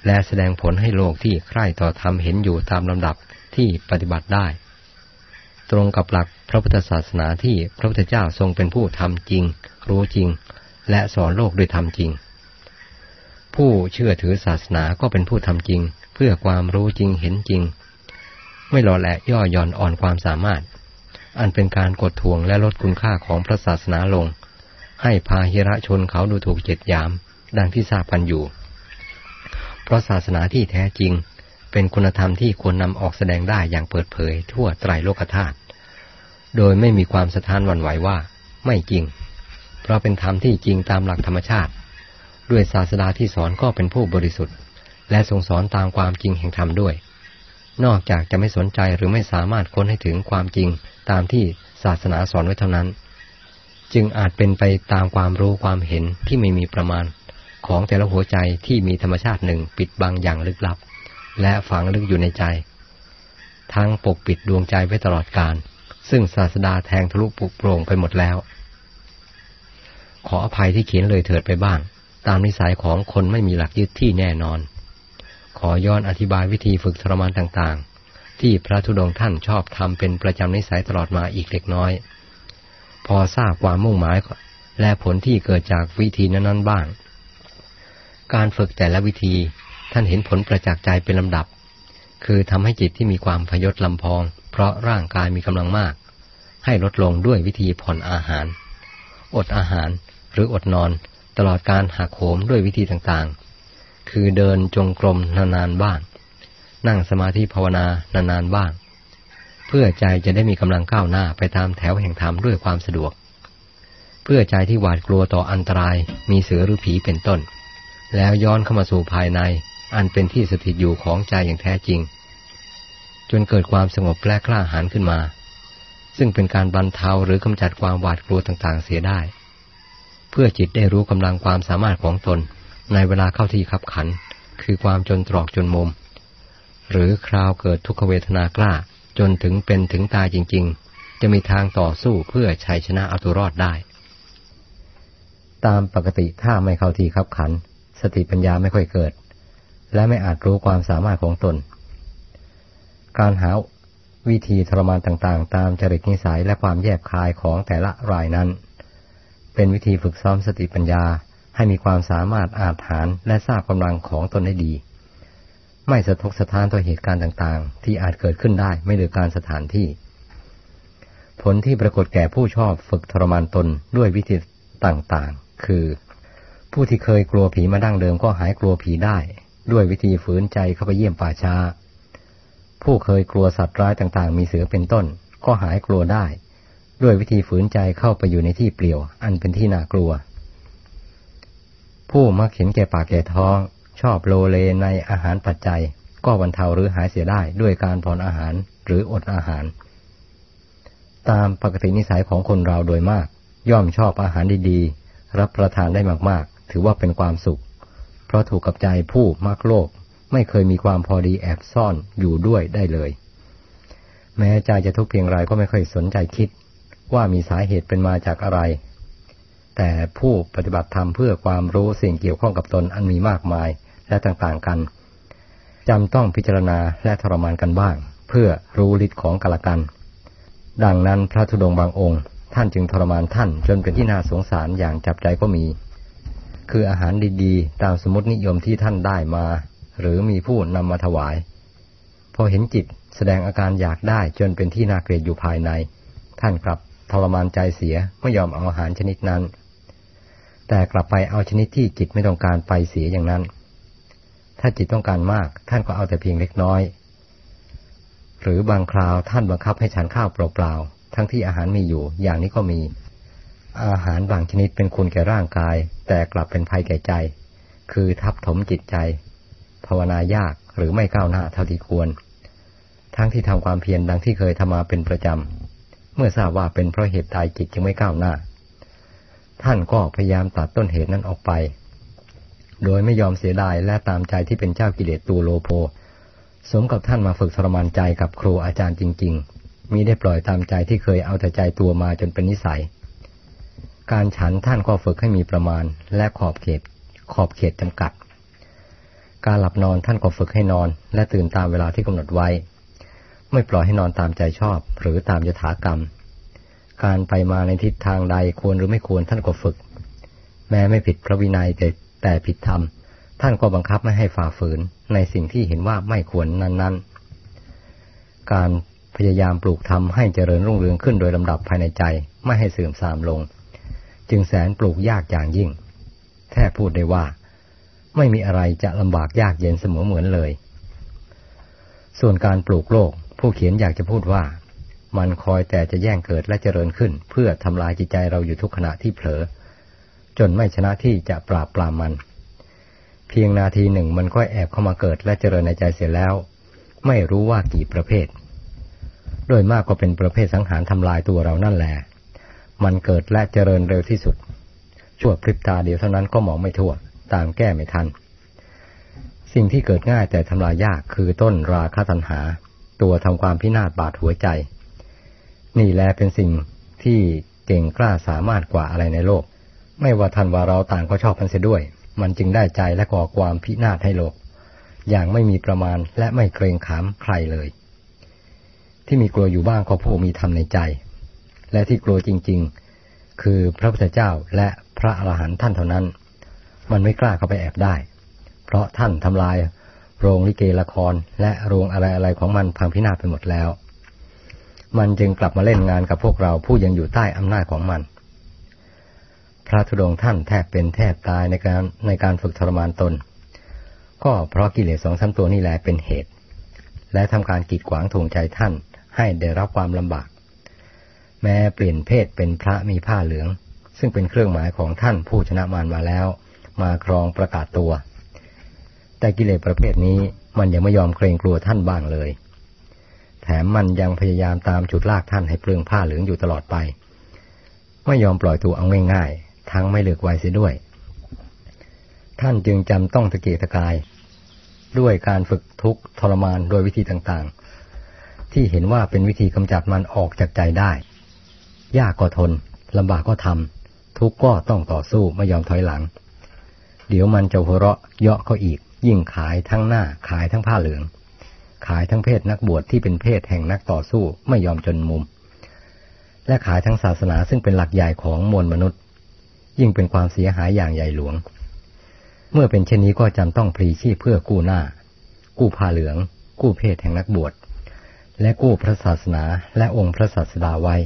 และแสดงผลให้โลกที่ใคร่ต่อธรรมเห็นอยู่ตามลำดับที่ปฏิบัติได้ ตรงกับหลักพระพุทธศาสนาที่พระพุทธเจ้าทรงเป็นผู้ทำจริง รู้จริง และสอนโลกด้วยธรรมจริง ผู้เชื่อถือศาสนาก็เป็นผู้ทำจริง เพื่อความรู้จริงเห็นจริง ไม่หล่อแหละย่อหย่อนอ่อนความสามารถ อันเป็นการกดทวงและลดคุณค่าของพระศาสนาลง ให้พาหิระชนเขาดูถูกเจ็ดยาม ดังที่ทราบกันอยู่ เพราะศาสนาที่แท้จริง เป็นคุณธรรมที่ควรนำออกแสดงได้อย่างเปิดเผย ทั่วไตรโลกธาตุโดยไม่มีความสะท้านวันไหวว่า ไม่จริง เพราะเป็นธรรมที่จริงตามหลักธรรมชาติ ด้วยศาสดาที่สอนก็เป็นผู้บริสุทธิ์ และทรงสอนตามความจริงแห่งธรรมด้วย นอกจากจะไม่สนใจหรือไม่สามารถค้นให้ถึงความจริงตามที่ศาสนาสอนไว้เท่านั้น จึงอาจเป็นไปตามความรู้ความเห็นที่ไม่มีประมาณ ของแต่ละหัวใจที่มีธรรมชาติหนึ่งปิดบังอย่างลึกลับ และฝังลึกอยู่ในใจ ทั้งปกปิดดวงใจไว้ตลอดกาลซึ่งศาสดาแทงทะลุปุโปร่งไปหมดแล้ว ขออภัยที่เขียนเลยเถิดไปบ้าง ตามนิสัยของคนไม่มีหลักยึดที่แน่นอน ขอย้อนอธิบายวิธีฝึกทรมานต่างๆ ที่พระธุดงท่านชอบทำเป็นประจำนิสัยตลอดมาอีกเล็กน้อย พอทราบความมุ่งหมายและผลที่เกิดจากวิธีนั้นๆบ้าง การฝึกแต่ละวิธีท่านเห็นผลประจักษ์ใจเป็นลำดับ คือทำให้จิตที่มีความพยศลำพอง เพราะร่างกายมีกำลังมาก ให้ลดลงด้วยวิธีผ่อนอาหาร อดอาหารหรืออดนอน ตลอดการหักโหมด้วยวิธีต่างๆ คือเดินจงกรมนานๆบ้าง นั่งสมาธิภาวนานานๆบ้าง เพื่อใจจะได้มีกำลังก้าวหน้าไปตามแถวแห่งธรรมด้วยความสะดวก เพื่อใจที่หวาดกลัวต่ออันตรายมีเสือหรือผีเป็นต้น แล้วย้อนเข้ามาสู่ภายในอันเป็นที่สถิตอยู่ของใจอย่างแท้จริง จนเกิดความสงบและกล้าหาญขึ้นมา ซึ่งเป็นการบรรเทาหรือกำจัดความหวาดกลัวต่างๆ เสียได้ เพื่อจิตได้รู้กำลังความสามารถของตน ในเวลาเข้าที่ขับขัน คือความจนตรอกจนมุม หรือคราวเกิดทุกขเวทนากล้า จนถึงเป็นถึงตายจริง ๆ จะมีทางต่อสู้เพื่อชัยชนะเอาตัวรอดได้ ตามปกติถ้าไม่เข้าที่ขับขัน สติปัญญาไม่ค่อยเกิด และไม่อาจรู้ความสามารถของตน การหาวิธีทรมานต่างๆ ตามจริตนิสัยและความแยบคายของแต่ละรายนั้น เป็นวิธีฝึกซ้อมสติปัญญาให้มีความสามารถอาจฐานและทราบกำลังของตนได้ดี ไม่สะทกสะท้านต่อเหตุการณ์ต่างๆ ที่อาจเกิดขึ้นได้ไม่เลือการสถานที่ ผลที่ปรากฏแก่ผู้ชอบฝึกทรมานตนด้วยวิธีต่างๆ คือ ผู้ที่เคยกลัวผีมาดั้งเดิมก็หายกลัวผีได้ ด้วยวิธีฝืนใจเข้าไปเยี่ยมป่าช้าผู้เคยกลัวสัตว์ร้ายต่างๆ มีเสือเป็นต้น ก็หายกลัวได้ ด้วยวิธีฝืนใจเข้าไปอยู่ในที่เปลี่ยว อันเป็นที่น่ากลัว ผู้มักเห็นแก่ปากแก่ท้อง ชอบโลเลในอาหารปัจจัย ก็บรรเทาหรือหายเสียได้ด้วยการผ่อนอาหารหรืออดอาหาร ตามปกตินิสัยของคนเราโดยมาก ย่อมชอบอาหารดีๆ รับประทานได้มากๆ ถือว่าเป็นความสุข เพราะถูกกับใจผู้มักโลกไม่เคยมีความพอดีแอบซ่อนอยู่ด้วยได้เลย แม้ใจจะทุกข์เพียงไรก็ไม่เคยสนใจคิด ว่ามีสาเหตุเป็นมาจากอะไร แต่ผู้ปฏิบัติธรรมเพื่อความรู้สิ่งเกี่ยวข้องกับตนอันมีมากมายและต่างๆกันจำต้องพิจารณาและทรมานกันบ้าง เพื่อรู้ฤทธิ์ของกาลกัน ดังนั้นพระธุดงบางองค์ ท่านจึงทรมานท่านจนเป็นที่น่าสงสารอย่างจับใจก็มี คืออาหารดีๆ ตามสมมตินิยมที่ท่านได้มา หรือมีผู้นำมาถวาย พอเห็นจิตแสดงอาการอยากได้จนเป็นที่น่าเกลียดอยู่ภายใน ท่านกลับ ทรมานใจเสียไม่ยอมเอาอาหารชนิดนั้น แต่กลับไปเอาชนิดที่จิตไม่ต้องการไปเสียอย่างนั้น ถ้าจิตต้องการมากท่านก็เอาแต่เพียงเล็กน้อย หรือบางคราวท่านบังคับให้ฉันข้าวเปล่าๆทั้งที่อาหารมีอยู่ อย่างนี้ก็มี อาหารบางชนิดเป็นคุณแก่ร่างกาย แต่กลับเป็นภัยแก่ใจ คือทับถมจิตใจ ภาวนายากหรือไม่ก้าวหน้าเท่าที่ควร ทั้งที่ทำความเพียรดังที่เคยทำมาเป็นประจำ เมื่อทราบว่าเป็นเพราะเหตุใดจิตจึงไม่ก้าวหน้า ท่านก็พยายามตัดต้นเหตุนั้นออกไป โดยไม่ยอมเสียดายและตามใจที่เป็นเจ้ากิเลสตัวโลโพสมกับท่านมาฝึกทรมานใจกับครูอาจารย์จริง ๆ มีได้ปล่อยตามใจที่เคยเอาแต่ใจตัวมาจนเป็นนิสัย การฉันท่านก็ฝึกให้มีประมาณและขอบเขต ขอบเขตจำกัด การหลับนอนท่านก็ฝึกให้นอน และตื่นตามเวลาที่กำหนดไว้ ไม่ปล่อยให้นอนตามใจชอบ หรือตามยถากรรม การไปมาในทิศทางใดควรหรือไม่ควรท่านก็ฝึก แม้ไม่ผิดพระวินัยแต่แต่ผิดธรรม ท่านก็บังคับไม่ให้ฝ่าฝืนในสิ่งที่เห็นว่าไม่ควรนั้น ๆ การพยายามปลูกธรรมให้เจริญรุ่งเรืองขึ้นโดยลำดับภายในใจไม่ให้เสื่อมทรามลง จึงแสนปลูกยากอย่างยิ่ง แท้พูดได้ว่า ไม่มีอะไรจะลำบากยากเย็นเสมอเหมือนเลย ส่วนการปลูกโลก ผู้เขียนอยากจะพูดว่า มันคอยแต่จะแย่งเกิดและเจริญขึ้น เพื่อทำลายจิตใจเราอยู่ทุกขณะที่เผลอ จนไม่ชนะที่จะปราบปรามมัน เพียงนาทีหนึ่งมันก็แอบเข้ามาเกิดและเจริญในใจเสียแล้ว ไม่รู้ว่ากี่ประเภท โดยมากก็เป็นประเภทสังหารทำลายตัวเรานั่นแหละมันเกิดและเจริญเร็วที่สุด ชั่วพริบตาเดียวเท่านั้นก็มองไม่ทั่ว ตามแก้ไม่ทัน สิ่งที่เกิดง่ายแต่ทำลายยากคือต้นราคาตัญหา ตัวทำความพินาศบาดหัวใจ นี่แลเป็นสิ่งที่เก่งกล้าสามารถกว่าอะไรในโลก ไม่ว่าท่านว่าเราต่างก็ชอบมันเสียด้วย มันจึงได้ใจและก่อความพินาศให้โลก อย่างไม่มีประมาณและไม่เกรงขามใครเลย ที่มีกลัวอยู่บ้างก็ผู้มีธรรมในใจ และที่กลัวจริง ๆ คือพระพุทธเจ้าและพระอรหันต์ท่านเท่านั้น มันไม่กล้าเข้าไปแอบได้ เพราะท่านทำลาย โรงลิเกละคร และโรงอะไรอะไรของมันพังพินาศไปหมดแล้ว มันจึงกลับมาเล่นงานกับพวกเราผู้ยังอยู่ใต้อำนาจของมัน พระธุดงท่านแทบเป็นแทบตายในการในการฝึกทรมานตน ก็เพราะกิเลสสองสาตัวนี่แหละเป็นเหตุ และทำการกีดขวางถ่วงใจท่านให้ได้รับความลำบาก แม้เปลี่ยนเพศเป็นพระมีผ้าเหลือง ซึ่งเป็นเครื่องหมายของท่านผู้ชนะมารมาแล้ว มาครองประกาศตัว แต่กิเลสประเภทนี้มันยังไม่ยอมเกรงกลัวท่านบ้างเลย แถมมันยังพยายามตามจุดลากท่านให้เปลืองผ้าเหลืองอยู่ตลอดไป ไม่ยอมปล่อยตัวเอาง่ายๆ ทั้งไม่เลือกไว้เสียด้วย ท่านจึงจำต้องตะเกียกตะกาย ด้วยการฝึกทุกข์ทรมานโดยวิธีต่างๆ ที่เห็นว่าเป็นวิธีกำจัดมันออกจากใจได้ ยากก็ทนลำบากก็ทำทุกข์ก็ต้องต่อสู้ไม่ยอมถอยหลัง เดี๋ยวมันจะหัวเราะเยาะเขาอีก ยิ่งขายทั้งหน้าขายทั้งผ้าเหลือง ขายทั้งเพศนักบวชที่เป็นเพศแห่งนักต่อสู้ไม่ยอมจนมุม และขายทั้งศาสนาซึ่งเป็นหลักใหญ่ของมวลมนุษย์ ยิ่งเป็นความเสียหายอย่างใหญ่หลวง เมื่อเป็นเช่นนี้ก็จำต้องพลีชีพเพื่อกู้หน้า กู้ผ้าเหลือง กู้เพศแห่งนักบวชและกู้พระศาสนาและองค์พระศาสดาไว้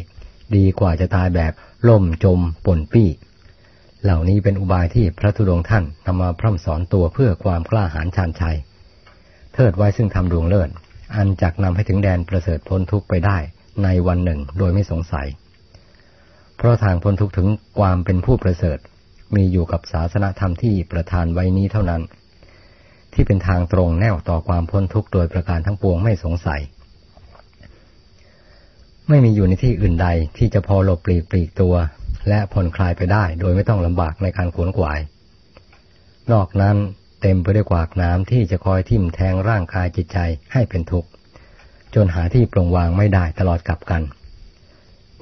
ดีกว่าจะตายแบบล่มจมปนปี้ เหล่านี้เป็นอุบายที่พระธุดงท่านนำมาพร่ำสอนตัวเพื่อความกล้าหาญชาญชัย เทิดไว้ซึ่งทำดวงเลิศ อันจักนำให้ถึงแดนประเสริฐพ้นทุกข์ไปได้ในวันหนึ่งโดยไม่สงสัย เพราะทางพ้นทุกข์ถึงความเป็นผู้ประเสริฐ มีอยู่กับศาสนธรรมที่ประทานไว้นี้เท่านั้น ที่เป็นทางตรงแนวต่อความพ้นทุกข์โดยประการทั้งปวงไม่สงสัย ไม่มีอยู่ในที่อื่นใดที่จะพอหลบปลีกปลีกตัว และผ่อนคลายไปได้ โดยไม่ต้องลำบากในการขวนขวาย นอกนั้นเต็มไปด้วยกวากน้ำที่จะคอยทิ่มแทงร่างกายจิตใจให้เป็นทุกข์ จนหาที่ปรงวางไม่ได้ตลอดกับกัน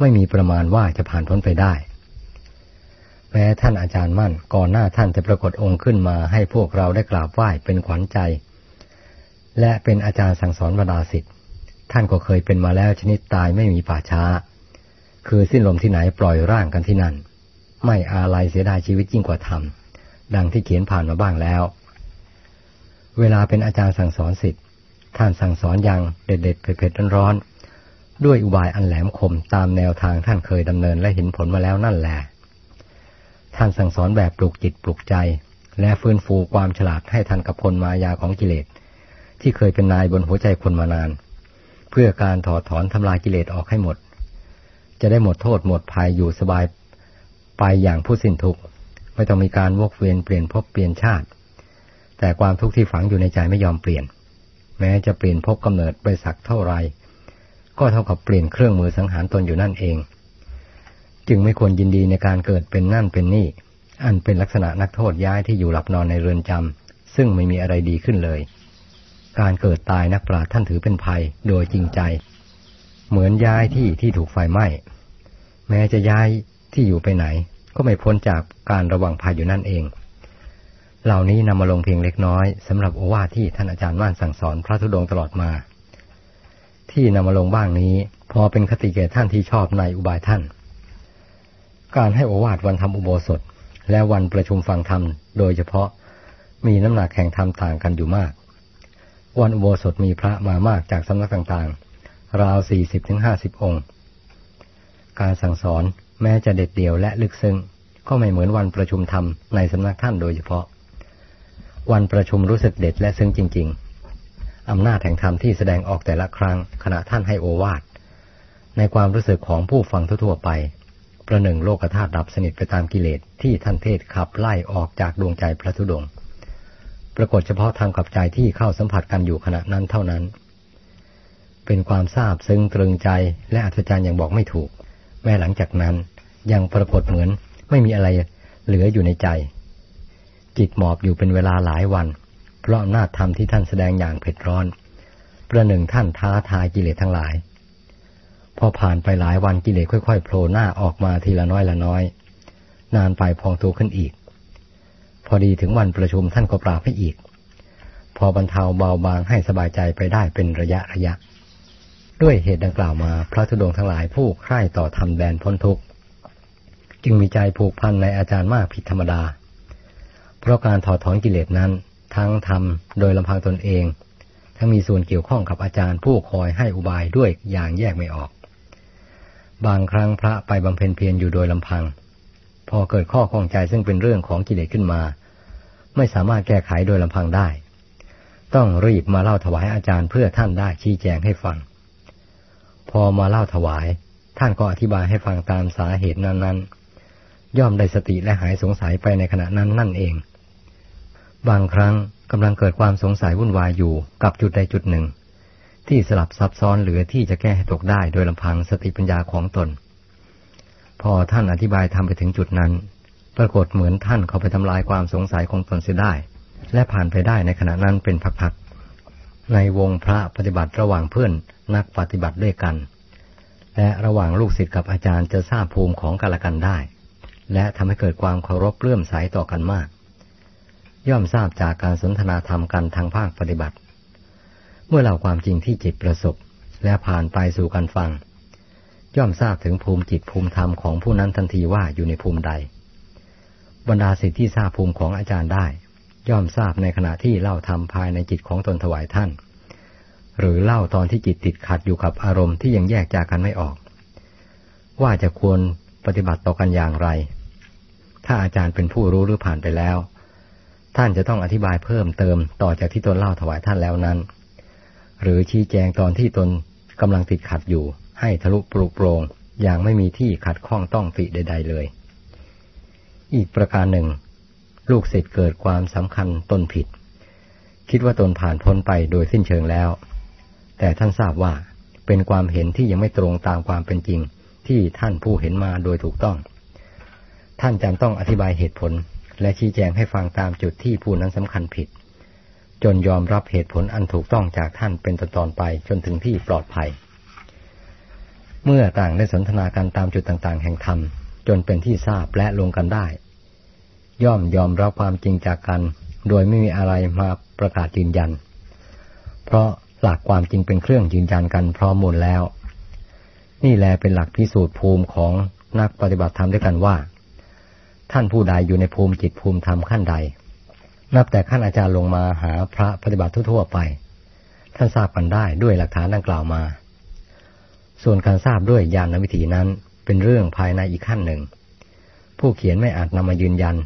ไม่มีประมาณว่าจะผ่านพ้นไปได้แม้ท่านอาจารย์มั่นก่อนหน้าท่านจะปรากฏองค์ขึ้นมาให้พวกเราได้กราบไหว้เป็นขวัญใจ และเป็นอาจารย์สั่งสอนบรรดาสิทธิ์ท่านก็เคยเป็นมาแล้วชนิดตายไม่มีป่าช้า คือสิ้นลมที่ไหนปล่อยร่างกันที่นั่น ไม่อาลัยเสียดายชีวิตยิ่งกว่าธรรม ดังที่เขียนผ่านมาบ้างแล้ว เวลาเป็นอาจารย์สั่งสอนสิทธิ์ท่านสั่งสอนอย่างเด็ดๆเผ็ดๆร้อนๆด้วยอุบายอันแหลมคมตามแนวทางท่านเคยดำเนินและเห็นผลมาแล้วนั่นแหละท่านสั่งสอนแบบปลุกจิตปลุกใจ และฟื้นฟูความฉลาดให้ทันกับคนมายาของกิเลส ที่เคยเป็นนายบนหัวใจคนมานาน เพื่อการถอดถอนทำลายกิเลสออกให้หมด จะได้หมดโทษหมดภัยอยู่สบายไปอย่างผู้สิ้นทุกข์ไม่ต้องมีการวกเวียนเปลี่ยนภพเปลี่ยนชาติ แต่ความทุกข์ที่ฝังอยู่ในใจไม่ยอมเปลี่ยน แม้จะเปลี่ยนภพกำเนิดไปสักเท่าไร ก็เท่ากับเปลี่ยนเครื่องมือสังหารตนอยู่นั่นเอง จึงไม่ควรยินดีในการเกิดเป็นนั่นเป็นนี่ อันเป็นลักษณะนักโทษย้ายที่อยู่หลับนอนในเรือนจำซึ่งไม่มีอะไรดีขึ้นเลย การเกิดตายนักปราชญ์ท่านถือเป็นภัยโดยจริงใจ เหมือนย้ายที่ที่ถูกไฟไหม้ แม้จะย้ายที่อยู่ไปไหน ก็ไม่พ้นจากการระวังภัยอยู่นั่นเอง เหล่านี้นำมาลงเพียงเล็กน้อยสำหรับโอวาทที่ท่านอาจารย์ว่านสั่งสอนพระธุดงตลอดมา ที่นำมาลงบ้างนี้ พอเป็นคติแก่ท่านที่ชอบในอุบายท่าน การให้โอวาทวันทำอุโบสถ และวันประชุมฟังธรรมโดยเฉพาะมีน้ำหนักแข่งธรรมต่างกันอยู่มาก วันอุโบสถมีพระมามากจากสำนักต่างๆ ราวสี่สิบถึงห้าสิบองค์ การสั่งสอนแม้จะเด็ดเดี่ยวและลึกซึ้งก็ไม่เหมือนวันประชุมธรรมในสำนักท่านโดยเฉพาะ วันประชุมรู้สึกเด็ดและซึ้งจริง ๆ อำนาจแห่งธรรมที่แสดงออกแต่ละครั้งขณะท่านให้โอวาทในความรู้สึกของผู้ฟังทั่วๆไป ประหนึ่งโลกธาตุดับสนิทไปตามกิเลสที่ท่านเทศขับไล่ออกจากดวงใจพระธุดง ปรากฏเฉพาะทางกับใจที่เข้าสัมผัสกันอยู่ขณะนั้นเท่านั้น เป็นความทราบซึ้งตรึงใจและอัศจรรย์อย่างบอกไม่ถูก แม้หลังจากนั้นยังปรากฏเหมือนไม่มีอะไรเหลืออยู่ในใจ จิตหมอบอยู่เป็นเวลาหลายวัน เพราะอำนาจธรรมที่ท่านแสดงอย่างเผ็ดร้อน ประหนึ่งท่านท้าทายกิเลสทั้งหลาย พอผ่านไปหลายวันกิเลสค่อยๆโผล่หน้าออกมาทีละน้อยละน้อย นานไปพองตัวขึ้นอีก พอดีถึงวันประชุมท่านก็ปราบให้อีก พอบรรเทาเบาบางให้สบายใจไปได้เป็นระยะระยะ ด้วยเหตุดังกล่าวมา พระธุดงทั้งหลายผู้ใคร่ต่อธรรมแดนพ้นทุกข์จึงมีใจผูกพันในอาจารย์มากผิดธรรมดา เพราะการถอดถอนกิเลสนั้น ทั้งทำโดยลำพังตนเอง ทั้งมีส่วนเกี่ยวข้องกับอาจารย์ผู้คอยให้อุบายด้วยอย่างแยกไม่ออก บางครั้งพระไปบำเพ็ญเพียรอยู่โดยลำพัง พอเกิดข้อข้องใจซึ่งเป็นเรื่องของกิเลสขึ้นมา ไม่สามารถแก้ไขโดยลำพังได้ ต้องรีบมาเล่าถวายอาจารย์เพื่อท่านได้ชี้แจงให้ฟัง พอมาเล่าถวาย ท่านก็อธิบายให้ฟังตามสาเหตุนั้นๆ ย่อมได้สติและหายสงสัยไปในขณะนั้นนั่นเอง บางครั้งกำลังเกิดความสงสัยวุ่นวายอยู่กับจุดใดจุดหนึ่ง ที่สลับซับซ้อนเหลือที่จะแก้ให้ตกได้โดยลำพังสติปัญญาของตน พอท่านอธิบายทำไปถึงจุดนั้น ปรากฏเหมือนท่านเขาไปทำลายความสงสัยของตนเสียได้ และผ่านไปได้ในขณะนั้นเป็นพักๆ ในวงพระปฏิบัติระหว่างเพื่อนนักปฏิบัติด้วยกัน และระหว่างลูกศิษย์กับอาจารย์จะทราบภูมิของกันและกันได้ และทำให้เกิดความเคารพเลื่อมใสต่อกันมาก ย่อมทราบจากการสนทนาธรรมกันทางภาคปฏิบัติ เมื่อเล่าความจริงที่จิตประสบ และผ่านไปสู่การฟัง ย่อมทราบถึงภูมิจิตภูมิธรรมของผู้นั้นทันทีว่าอยู่ในภูมิใด บรรดาสิทธิที่ทราบภูมิของอาจารย์ได้ ย่อมทราบในขณะที่เล่าทำภายในจิตของตนถวายท่าน หรือเล่าตอนที่จิตติดขัดอยู่กับอารมณ์ที่ยังแยกจากกันไม่ออก ว่าจะควรปฏิบัติต่อกันอย่างไร ถ้าอาจารย์เป็นผู้รู้หรือผ่านไปแล้ว ท่านจะต้องอธิบายเพิ่มเติมต่อจากที่ตนเล่าถวายท่านแล้วนั้น หรือชี้แจงตอนที่ตนกำลังติดขัดอยู่ ให้ทะลุปลุกโปรงอย่างไม่มีที่ขัดข้องต้องติใด ๆ เลย อีกประการหนึ่ง ลูกศิษย์เกิดความสำคัญตนผิด คิดว่าตนผ่านพ้นไปโดยสิ้นเชิงแล้ว แต่ท่านทราบว่าเป็นความเห็นที่ยังไม่ตรงตามความเป็นจริง ที่ท่านผู้เห็นมาโดยถูกต้อง ท่านจำต้องอธิบายเหตุผล และชี้แจงให้ฟังตามจุดที่ผู้นั้นสำคัญผิด จนยอมรับเหตุผลอันถูกต้องจากท่านเป็นตอนไปจนถึงที่ปลอดภัย เมื่อต่างได้สนทนากันตามจุดต่างๆ แห่งธรรมจนเป็นที่ทราบและลงกันได้ ย่อมยอมรับความจริงจากกัน โดยไม่มีอะไรมาประกาศยืนยัน เพราะหลักความจริงเป็นเครื่องยืนยันกันพร้อมมูลแล้ว นี่แลเป็นหลักพิสูจน์ภูมิของนักปฏิบัติธรรมด้วยกันว่า ท่านผู้ใดอยู่ในภูมิจิตภูมิธรรมขั้นใด นับแต่ขั้นอาจารย์ลงมาหาพระปฏิบัติทั่วไป ท่านทราบกันได้ด้วยหลักฐานดังกล่าวมา ส่วนการทราบด้วยญาณวิถีนั้นเป็นเรื่องภายในอีกขั้นหนึ่ง ผู้เขียนไม่อาจนำมายืนยัน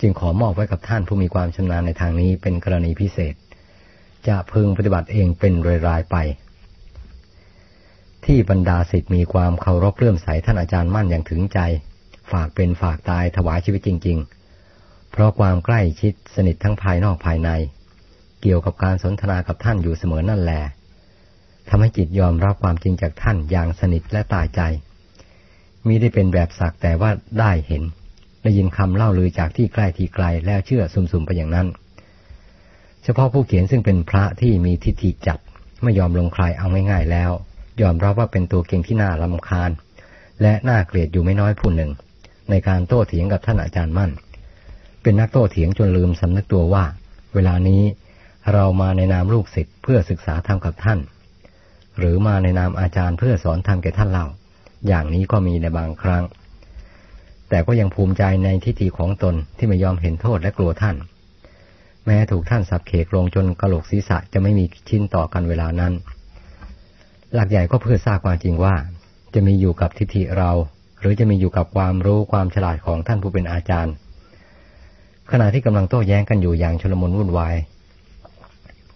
จึงขอมอบไว้กับท่านผู้มีความชำนาญในทางนี้เป็นกรณีพิเศษ จะพึงปฏิบัติเองเป็นรายๆไป ที่บรรดาศิษย์มีความเคารพเลื่อมใสท่านอาจารย์มั่นอย่างถึงใจ ฝากเป็นฝากตายถวายชีวิตจริง ๆ เพราะความใกล้ชิดสนิททั้งภายนอกภายใน เกี่ยวกับการสนทนากับท่านอยู่เสมอนั่นแหละทำให้จิตยอมรับความจริงจากท่านอย่างสนิทและตายใจมิได้เป็นแบบสักแต่ว่าได้เห็น ได้ยินคำเล่าลือจากที่ใกล้ที่ไกลแล้วเชื่อสุ่มๆไปอย่างนั้น เฉพาะผู้เขียนซึ่งเป็นพระที่มีทิฏฐิจัดไม่ยอมลงใครเอาง่ายๆแล้ว ยอมรับว่าเป็นตัวเก่งที่น่าลำคาญ และน่าเกลียดอยู่ไม่น้อยผู้หนึ่ง ในการโต้เถียงกับท่านอาจารย์มั่น เป็นนักโต้เถียงจนลืมสำนึกตัวว่า เวลานี้เรามาในนามลูกศิษย์เพื่อศึกษาธรรมกับท่าน หรือมาในนามอาจารย์เพื่อสอนธรรมแก่ท่านเล่าอย่างนี้ก็มีในบางครั้ง แต่ก็ยังภูมิใจในทิฏฐิของตนที่ไม่ยอมเห็นโทษและกลัวท่าน แม้ถูกท่านสับเขกลงจนกระโหลกศีรษะจะไม่มีชิ้นต่อกันเวลานั้น หลักใหญ่ก็เพื่อทราบความจริงว่า จะมีอยู่กับทิฏฐิเรา หรือจะมีอยู่กับความรู้ความฉลาดของท่านผู้เป็นอาจารย์ ขณะที่กำลังโต้แย้งกันอยู่อย่างชลมุนวุ่นวาย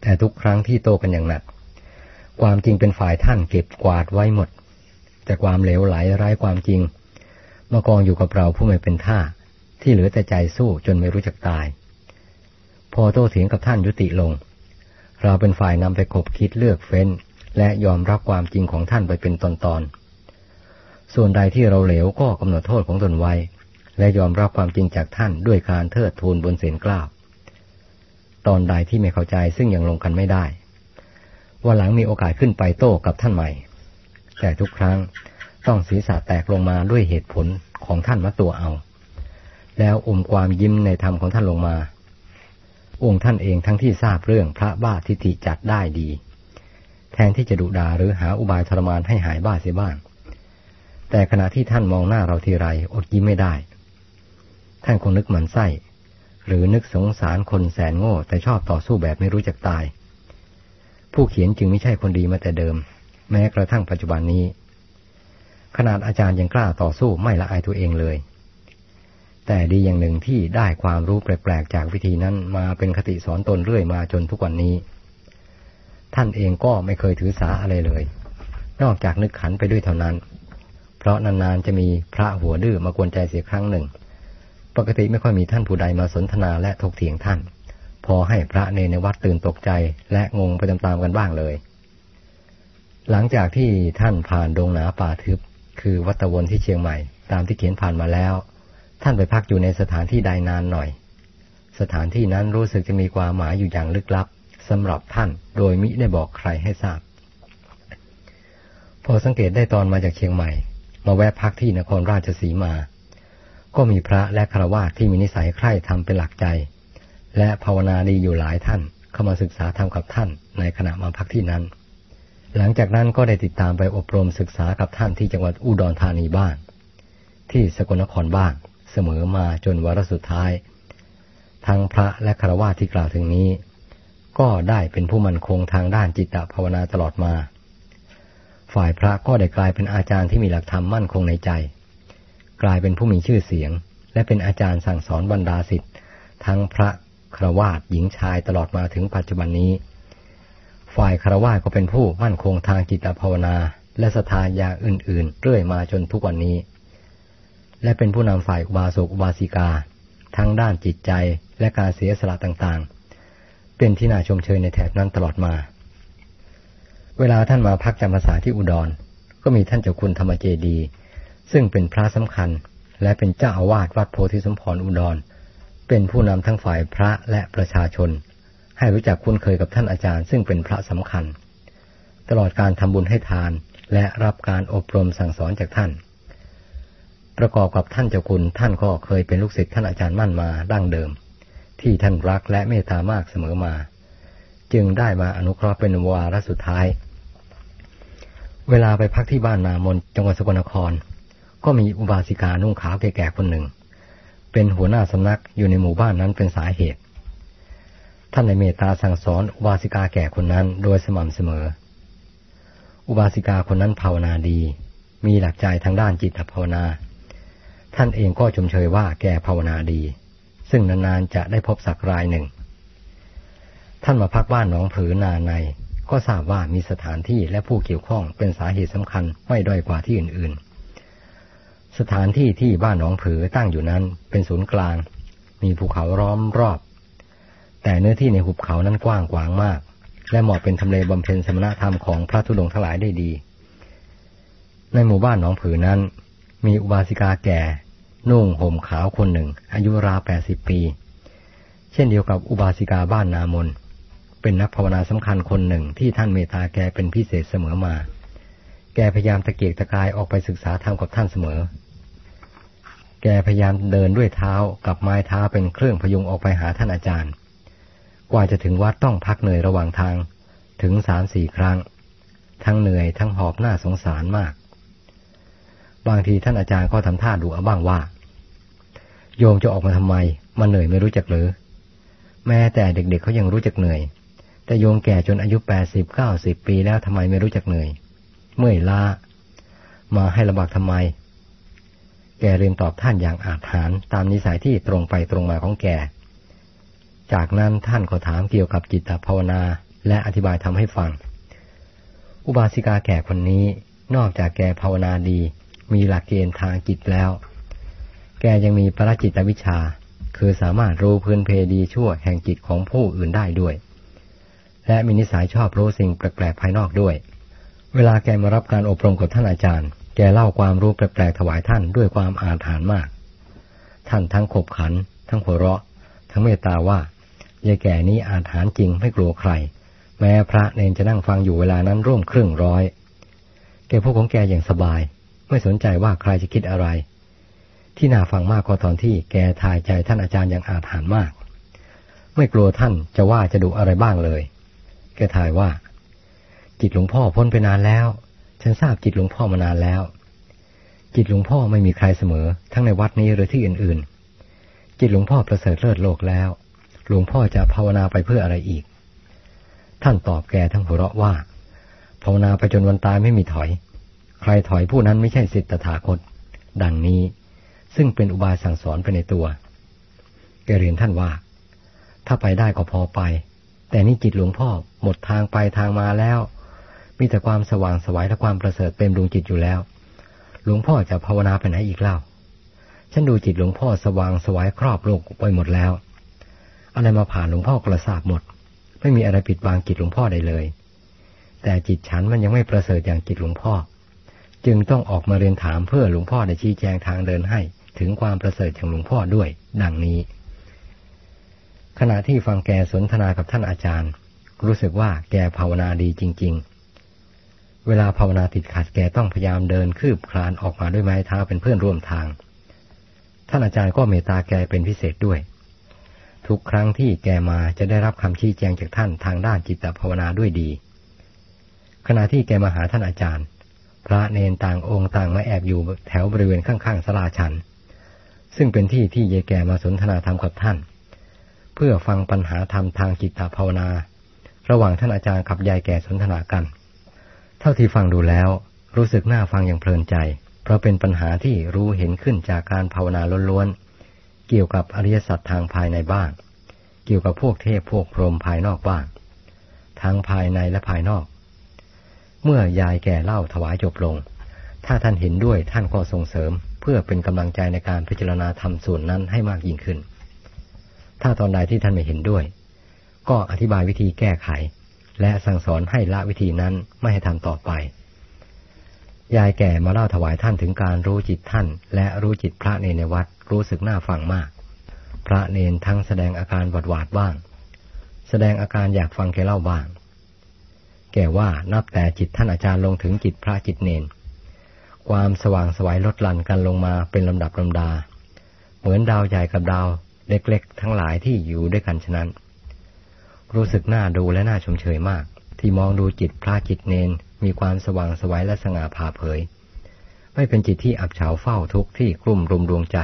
แต่ทุกครั้งที่โต้กันอย่างหนัก ความจริงเป็นฝ่ายท่านเก็บกวาดไว้หมด แต่ความเหลวไหลไร้ความจริง มากองอยู่กับเราผู้ไม่เป็นท่า ที่เหลือแต่ใจสู้จนไม่รู้จักตาย พอโต้เถียงกับท่านยุติลง เราเป็นฝ่ายนำไปคบคิดเลือกเฟ้น และยอมรับความจริงของท่านไปเป็นตอนๆ ส่วนใดที่เราเหลวก็กำหนดโทษของตนไว้ และยอมรับความจริงจากท่านด้วยการเทิดทูนบนเสียงกล้าวตอนใดที่ไม่เข้าใจซึ่งยังลงกันไม่ได้วันหลังมีโอกาสขึ้นไปโต้กับท่านใหม่ แต่ทุกครั้ง ต้องศีรษะแตกลงมาด้วยเหตุผลของท่านมาตัวเอา แล้วอมความยิ้มในธรรมของท่านลงมา องค์ท่านเองทั้งที่ทราบเรื่องพระบ้าทิฏฐิจัดได้ดี แทนที่จะดุดาหรือหาอุบายทรมานให้หายบ้าเสียบ้าง แต่ขณะที่ท่านมองหน้าเราทีไรอดยิ้มไม่ได้ ท่านคงนึกหมันไส้หรือนึกสงสารคนแสนโง่แต่ชอบต่อสู้แบบไม่รู้จักตาย ผู้เขียนจึงไม่ใช่คนดีมาแต่เดิม แม้กระทั่งปัจจุบันนี้ ขนาดอาจารย์ยังกล้าต่อสู้ไม่ละอายตัวเองเลย แต่ดีอย่างหนึ่งที่ได้ความรู้แปลกๆจากวิธีนั้นมาเป็นคติสอนตนเรื่อยมาจนทุกวันนี้ ท่านเองก็ไม่เคยถือสาอะไรเลย นอกจากนึกขันไปด้วยเท่านั้น เพราะนานๆจะมีพระหัวดื้อมากวนใจเสียครั้งหนึ่ง ปกติไม่ค่อยมีท่านผู้ใดมาสนทนาและถกเถียงท่าน พอให้พระเนในวัดตื่นตกใจและงงไปตามๆกันบ้างเลยหลังจากที่ท่านผ่านดงหนาป่าทึบ คือวัตวนที่เชียงใหม่ ตามที่เขียนผ่านมาแล้ว ท่านไปพักอยู่ในสถานที่ใดนานหน่อย สถานที่นั้นรู้สึกจะมีความหมายอยู่อย่างลึกลับสำหรับท่านโดยมิได้บอกใครให้ทราบ พอสังเกตได้ตอนมาจากเชียงใหม่ มาแวะพักที่นครราชสีมา ก็มีพระและคารวะที่มีนิสัยใคร่ทำเป็นหลักใจ และภาวนาดีอยู่หลายท่านเข้ามาศึกษาธรรมกับท่านในขณะมาพักที่นั้น หลังจากนั้นก็ได้ติดตามไปอบรมศึกษากับท่านที่จังหวัดอุดรธานีบ้าง ที่สกลนครบ้างเสมอมาจนวาระสุดท้าย ทั้งพระและคารวะที่กล่าวถึงนี้ ก็ได้เป็นผู้มั่นคงทางด้านจิตตภาวนาตลอดมา ฝ่ายพระก็ได้กลายเป็นอาจารย์ที่มีหลักธรรมมั่นคงในใจ กลายเป็นผู้มีชื่อเสียง และเป็นอาจารย์สั่งสอนบรรดาสิทธิ์ทั้งพระครวาหญิงชายตลอดมาถึงปัจจุบันนี้ ฝ่ายคารวาสก็เป็นผู้มั่นคงทางจิตภาวนา และศรัทาอย่าอื่น ๆ เรื่อยมาจนทุกวันนี้ และเป็นผู้นำฝ่ายอุบาสกอุบาสิกา ทั้งด้านจิตใจและการเสียสละต่างๆ เป็นที่น่าชมเชยในแถบนั้นตลอดมา เวลาท่านมาพักจำพรรษาที่อุดร ก็มีท่านเจ้าคุณธรรมเจดี ซึ่งเป็นพระสำคัญและเป็นเจ้าอาวาสวัดโพธิสมพรอุดร เป็นผู้นำทั้งฝ่ายพระและประชาชน ให้รู้จักคุ้นเคยกับท่านอาจารย์ ซึ่งเป็นพระสำคัญ ตลอดการทำบุญให้ทานและรับการอบรมสั่งสอนจากท่าน ประกอบกับท่านเจ้าคุณท่านก็เคยเป็นลูกศิษย์ท่านอาจารย์มั่นมาดั้งเดิม ที่ท่านรักและเมตตามากเสมอมา จึงได้มาอนุเคราะห์เป็นวาระสุดท้าย เวลาไปพักที่บ้านนามนจังหวัดสกลนคร ก็มีอุบาสิกานุ่งขาวแก่ๆคนหนึ่ง เป็นหัวหน้าสำนักอยู่ในหมู่บ้านนั้นเป็นสาเหตุ ท่านในเมตตาสั่งสอนอุบาสิกาแก่คนนั้นโดยสม่ำเสมอ อุบาสิกาคนนั้นภาวนาดี มีหลักใจทางด้านจิตภาวนา ท่านเองก็ชมเชยว่าแกภาวนาดี ซึ่งนานๆจะได้พบสักรายหนึ่ง ท่านมาพักบ้านหนองผือนาใน ก็ทราบว่ามีสถานที่และผู้เกี่ยวข้องเป็นสาเหตุสำคัญไม่ด้อยกว่าที่อื่นๆ สถานที่ที่บ้านหนองผือตั้งอยู่นั้นเป็นศูนย์กลาง มีภูเขาล้อมรอบ แต่เนื้อที่ในหุบเขานั้นกว้างกวางมาก และเหมาะเป็นทำเลบำเพ็ญสมณธรรมของพระธุดงค์ทั้งหลายได้ดี ในหมู่บ้านหนองผือนั้น มีอุบาสิกาแก่ นุ่งห่มขาวคนหนึ่ง อายุราวแปดสิบปี เช่นเดียวกับอุบาสิกาบ้านนามน เป็นนักภาวนาสำคัญคนหนึ่งที่ท่านเมตตาแกเป็นพิเศษเสมอมา แกพยายามตะเกียกตะกายออกไปศึกษาธรรมกับท่านเสมอแกพยายามเดินด้วยเท้ากับไม้เท้าเป็นเครื่องพยุงออกไปหาท่านอาจารย์ กว่าจะถึงวัดต้องพักเหนื่อยระหว่างทางถึงสามสี่ครั้ง ทั้งเหนื่อยทั้งหอบหน้าสงสารมาก บางทีท่านอาจารย์ก็ทำท่าดูเอาบ้างว่า โยมจะออกมาทำไมมาเหนื่อยไม่รู้จักหรือ แม้แต่เด็กๆเเขายังรู้จักเหนื่อย แต่โยมแก่จนอายุแปดสิบเก้าสิบปีแล้วทำไมไม่รู้จักเหนื่อย เมื่อยล้ามาให้ลำบากทำไม แกเรียนตอบท่านอย่างอาถรรพ์ตามนิสัยที่ตรงไปตรงมาของแก จากนั้นท่านก็ถามเกี่ยวกับจิตภาวนาและอธิบายทำให้ฟัง อุบาสิกาแก่คนนี้นอกจากแกภาวนาดี มีหลักเกณฑ์ทางจิตแล้ว แกยังมีประจิตวิชา คือสามารถรู้พื้นเพดีชั่วแห่งจิตของผู้อื่นได้ด้วย และมีนิสัยชอบรู้สิ่งแปลกๆภายนอกด้วย เวลาแกมารับการอบรมกับท่านอาจารย์ แกเล่าความรู้แปลกๆถวายท่านด้วยความอาถรรพ์มาก ท่านทั้งขบขัน ทั้งหัวเราะ ทั้งเมตตาว่า ยายแก่นี้อาถรรจริงไม่กลัวใคร แม้พระเนนจะนั่งฟังอยู่เวลานั้นร่วมครึ่งร้อย แกพูดของแกอย่างสบาย ไม่สนใจว่าใครจะคิดอะไร ที่น่าฟังมากก็ตอนที่แกทายใจท่านอาจารย์อย่างอาถรรพ์มาก ไม่กลัวท่านจะว่าจะดูอะไรบ้างเลย แกทายว่า จิตหลวงพ่อพ้นไปนานแล้ว ฉันทราบจิตหลวงพ่อมานานแล้ว จิตหลวงพ่อไม่มีใครเสมอ ทั้งในวัดนี้หรือที่อื่นๆ จิตหลวงพ่อประเสริฐเลิศโลกแล้ว หลวงพ่อจะภาวนาไปเพื่ออะไรอีก ท่านตอบแกทั้งหัวเราะว่า ภาวนาไปจนวันตายไม่มีถอย ใครถอยผู้นั้นไม่ใช่สิทธถาคต ดังนี้ ซึ่งเป็นอุบายสั่งสอนไปในตัว แกเรียนท่านว่า ถ้าไปได้ก็พอไป แต่นี่จิตหลวงพ่อหมดทางไปทางมาแล้ว มีแต่ความสว่างสวัยและความประเสริฐเต็มดวงจิตอยู่แล้ว หลวงพ่อจะภาวนาไปไหนอีกเล่าฉันดูจิตหลวงพ่อสว่างสวัยครอบโลกไปหมดแล้ว อะไรมาผ่านหลวงพ่อกระสาบหมด ไม่มีอะไรปิดบังจิตหลวงพ่อได้เลย แต่จิตฉันมันยังไม่ประเสริฐอย่างจิตหลวงพ่อ จึงต้องออกมาเรียนถามเพื่อหลวงพ่อได้ชี้แจงทางเดินให้ ถึงความประเสริฐของหลวงพ่อด้วย ดังนี้ ขณะที่ฟังแกสนทนากับท่านอาจารย์ รู้สึกว่าแกภาวนาดีจริง ๆ เวลาภาวนาติดขัดแกต้องพยายามเดินคืบคลานออกมาด้วยไม้เท้าเป็นเพื่อนร่วมทางท่านอาจารย์ก็เมตตาแกเป็นพิเศษด้วย ทุกครั้งที่แกมาจะได้รับคำชี้แจงจากท่านทางด้านจิตภาวนาด้วยดี ขณะที่แกมาหาท่านอาจารย์ พระเนนต่างองค์ต่างมาแอบอยู่แถวบริเวณข้างๆสลาชัน ซึ่งเป็นที่ที่เยแกมาสนทนาธรรมกับท่าน เพื่อฟังปัญหาธรรมทางจิตตภาวนา ระหว่างท่านอาจารย์กับยายแก่สนทนากัน เท่าที่ฟังดูแล้ว รู้สึกน่าฟังอย่างเพลินใจ เพราะเป็นปัญหาที่รู้เห็นขึ้นจากการภาวนาล้วนๆ เกี่ยวกับอริยสัจทางภายในบ้าง เกี่ยวกับพวกเทพพวกพรหมภายนอกบ้าง ทั้งภายในและภายนอก เมื่อยายแก่เล่าถวายจบลง ถ้าท่านเห็นด้วยท่านก็ส่งเสริม เพื่อเป็นกำลังใจในการพิจารณาธรรมส่วนนั้นให้มากยิ่งขึ้น ถ้าตอนใดที่ท่านไม่เห็นด้วย ก็อธิบายวิธีแก้ไข และสั่งสอนให้ละวิธีนั้นไม่ให้ทำต่อไปยายแก่มาเล่าถวายท่านถึงการรู้จิตท่าน และรู้จิตพระเนในวัด รู้สึกน่าฟังมาก พระเนนทั้งแสดงอาการหวาดหวาดบ้าง แสดงอาการอยากฟังแกเล่าบ้าง แกว่านับแต่จิตท่านอาจารย์ลงถึงจิตพระจิตเนน ความสว่างสวัยลดลันกันลงมาเป็นลำดับลำดา เหมือนดาวใหญ่กับดาวเล็กๆ ทั้งหลายที่อยู่ด้วยกันฉะนั้น รู้สึกน่าดูและน่าชมเชยมาก ที่มองดูจิตพระจิตเนนมีความสว่างสวัยและสง่าผ่าเผย ไม่เป็นจิตที่อับเฉาเฝ้าทุกข์ที่กลุ่มรุมดวงใจ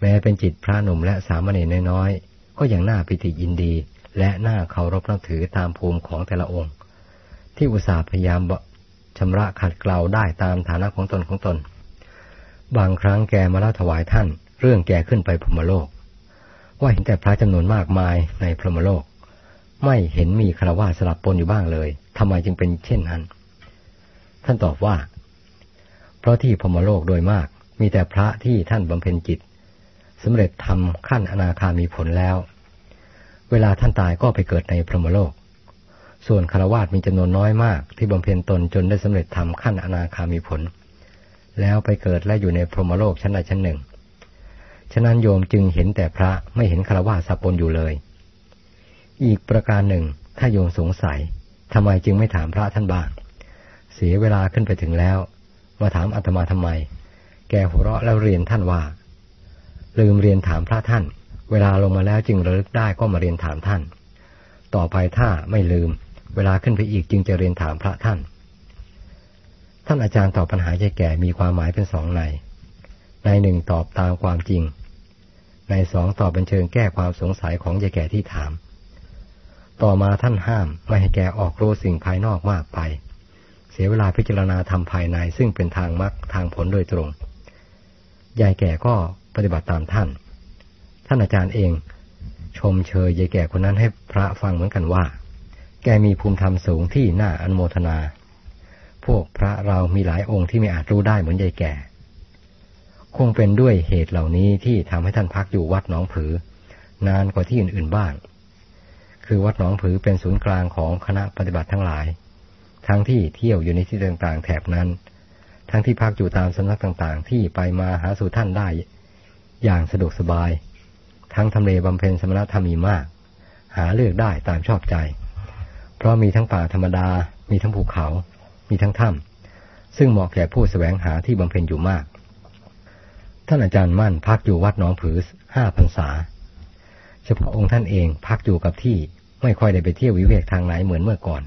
แม้เป็นจิตพระหนุ่มและสามเณรน้อยๆ ก็ยังน่าปิติยินดี และน่าเคารพนับถือตามภูมิของแต่ละองค์ ที่อุตส่าห์พยายามชำระขัดเกลาได้ตามฐานะของตนของตน บางครั้งแกมาเล่าถวายท่าน เรื่องแกขึ้นไปพรมโลก ว่าเห็นแต่พระจำนวนมากมายในพรหมโลก ไม่เห็นมีคารวะสลับปนอยู่บ้างเลยทำไมจึงเป็นเช่นนั้น ท่านตอบว่า เพราะที่พรหมโลกโดยมากมีแต่พระที่ท่านบำเพ็ญจิต สำเร็จทำขั้นอนาคามีผลแล้ว เวลาท่านตายก็ไปเกิดในพรหมโลก ส่วนคารวาสมีจำนวนน้อยมาก ที่บำเพ็ญตนจนได้สำเร็จทำขั้นอนาคามีผล แล้วไปเกิดและอยู่ในพรหมโลกชั้นใดชั้นหนึ่ง ฉะนั้นโยมจึงเห็นแต่พระไม่เห็นคารวาสสัปนอยู่เลย อีกประการหนึ่ง ถ้าโยมสงสัยทำไมจึงไม่ถามพระท่านบ้าง เสียเวลาขึ้นไปถึงแล้ว มาถามอาตมาทำไม แกหัวเราะแล้วเรียนท่านว่า ลืมเรียนถามพระท่าน เวลาลงมาแล้วจึงระลึกได้ก็มาเรียนถามท่าน ต่อไปถ้าไม่ลืม เวลาขึ้นไปอีกจึงจะเรียนถามพระท่าน ท่านอาจารย์ตอบปัญหายายแก่มีความหมายเป็นสองในในหนึ่งตอบตามความจริง ในสองตอบเป็นเชิงแก้ความสงสัยของยายแก่ที่ถาม ต่อมาท่านห้ามไม่ให้แกออกรู้สิ่งภายนอกมากไป เสียเวลาพิจารณาทำภายในซึ่งเป็นทางมรรคทางผลโดยตรงยายแก่ก็ ปฏิบัติตามท่าน ท่านอาจารย์เอง ชมเชยยายแก่คนนั้นให้พระฟังเหมือนกันว่า แกมีภูมิธรรมสูงที่น่าอนโมทนา พวกพระเรามีหลายองค์ที่ไม่อาจรู้ได้เหมือนยายแก่ คงเป็นด้วยเหตุเหล่านี้ที่ทำให้ท่านพักอยู่วัดหนองผือ นานกว่าที่อื่นๆบ้าง คือวัดหนองผือเป็นศูนย์กลางของคณะปฏิบัติทั้งหลาย ทั้งที่เที่ยวอยู่ในที่ต่างๆ แถบนั้นทั้งที่พักอยู่ตามสำนักต่างๆ ที่ไปมาหาสู่ท่านได้ อย่างสะดวกสบาย ทั้งทำเลบำเพ็ญสมณธรรมมีมาก หาเลือกได้ตามชอบใจ เพราะมีทั้งป่าธรรมดา มีทั้งภูเขา มีทั้งถ้ำซึ่งเหมาะแก่ผู้แสวงหาที่บำเพ็ญอยู่มาก ท่านอาจารย์มั่นพักอยู่วัดหนองผือห้าพรรษา เฉพาะองค์ท่านเองพักอยู่กับที่ไม่ค่อยได้ไปเที่ยววิเวกทางไหนเหมือนเมื่อก่อน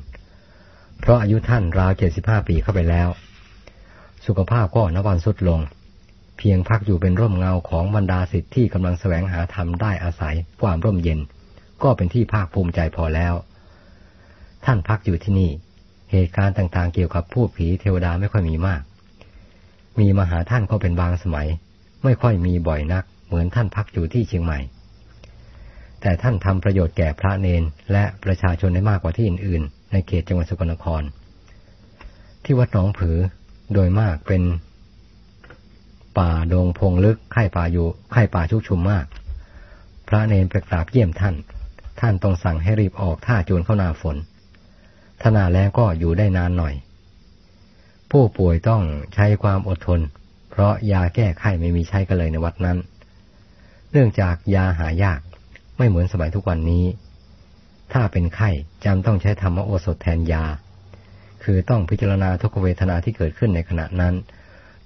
เพราะอายุท่านราวเจ็ดสิบห้าปีเข้าไปแล้ว สุขภาพก็นวันสุดลง เพียงพักอยู่เป็นร่มเงาของบรรดาสิทธิ์ที่กำลังแสวงหาธรรมได้อาศัยความร่มเย็น ก็เป็นที่ภาคภูมิใจพอแล้ว ท่านพักอยู่ที่นี่ เหตุการณ์ต่างๆ เกี่ยวกับผู้ผีเทวดาไม่ค่อยมีมาก มีมาหาท่านก็เป็นบางสมัย ไม่ค่อยมีบ่อยนัก เหมือนท่านพักอยู่ที่เชียงใหม่ แต่ท่านทำประโยชน์แก่พระเนนและประชาชนได้มากกว่าที่อื่นๆ ในเขตจังหวัดสกลนคร ที่วัดหนองผือโดยมากเป็น ป่าดงพงลึกไข่ป่าอยู่ไข่ป่าชุกชุมมาก พระเนนไปกราบเยี่ยมท่าน ท่านต้องสั่งให้รีบออกท่าจูนเข้านาฝนถ้านาแรงก็อยู่ได้นานหน่อย ผู้ป่วยต้องใช้ความอดทน เพราะยาแก้ไข้ไม่มีใช้กันเลยในวัดนั้น เนื่องจากยาหายากไม่เหมือนสมัยทุกวันนี้ ถ้าเป็นไข้จำต้องใช้ธรรมโอสถแทนยา คือต้องพิจารณาทุกเวทนาที่เกิดขึ้นในขณะนั้น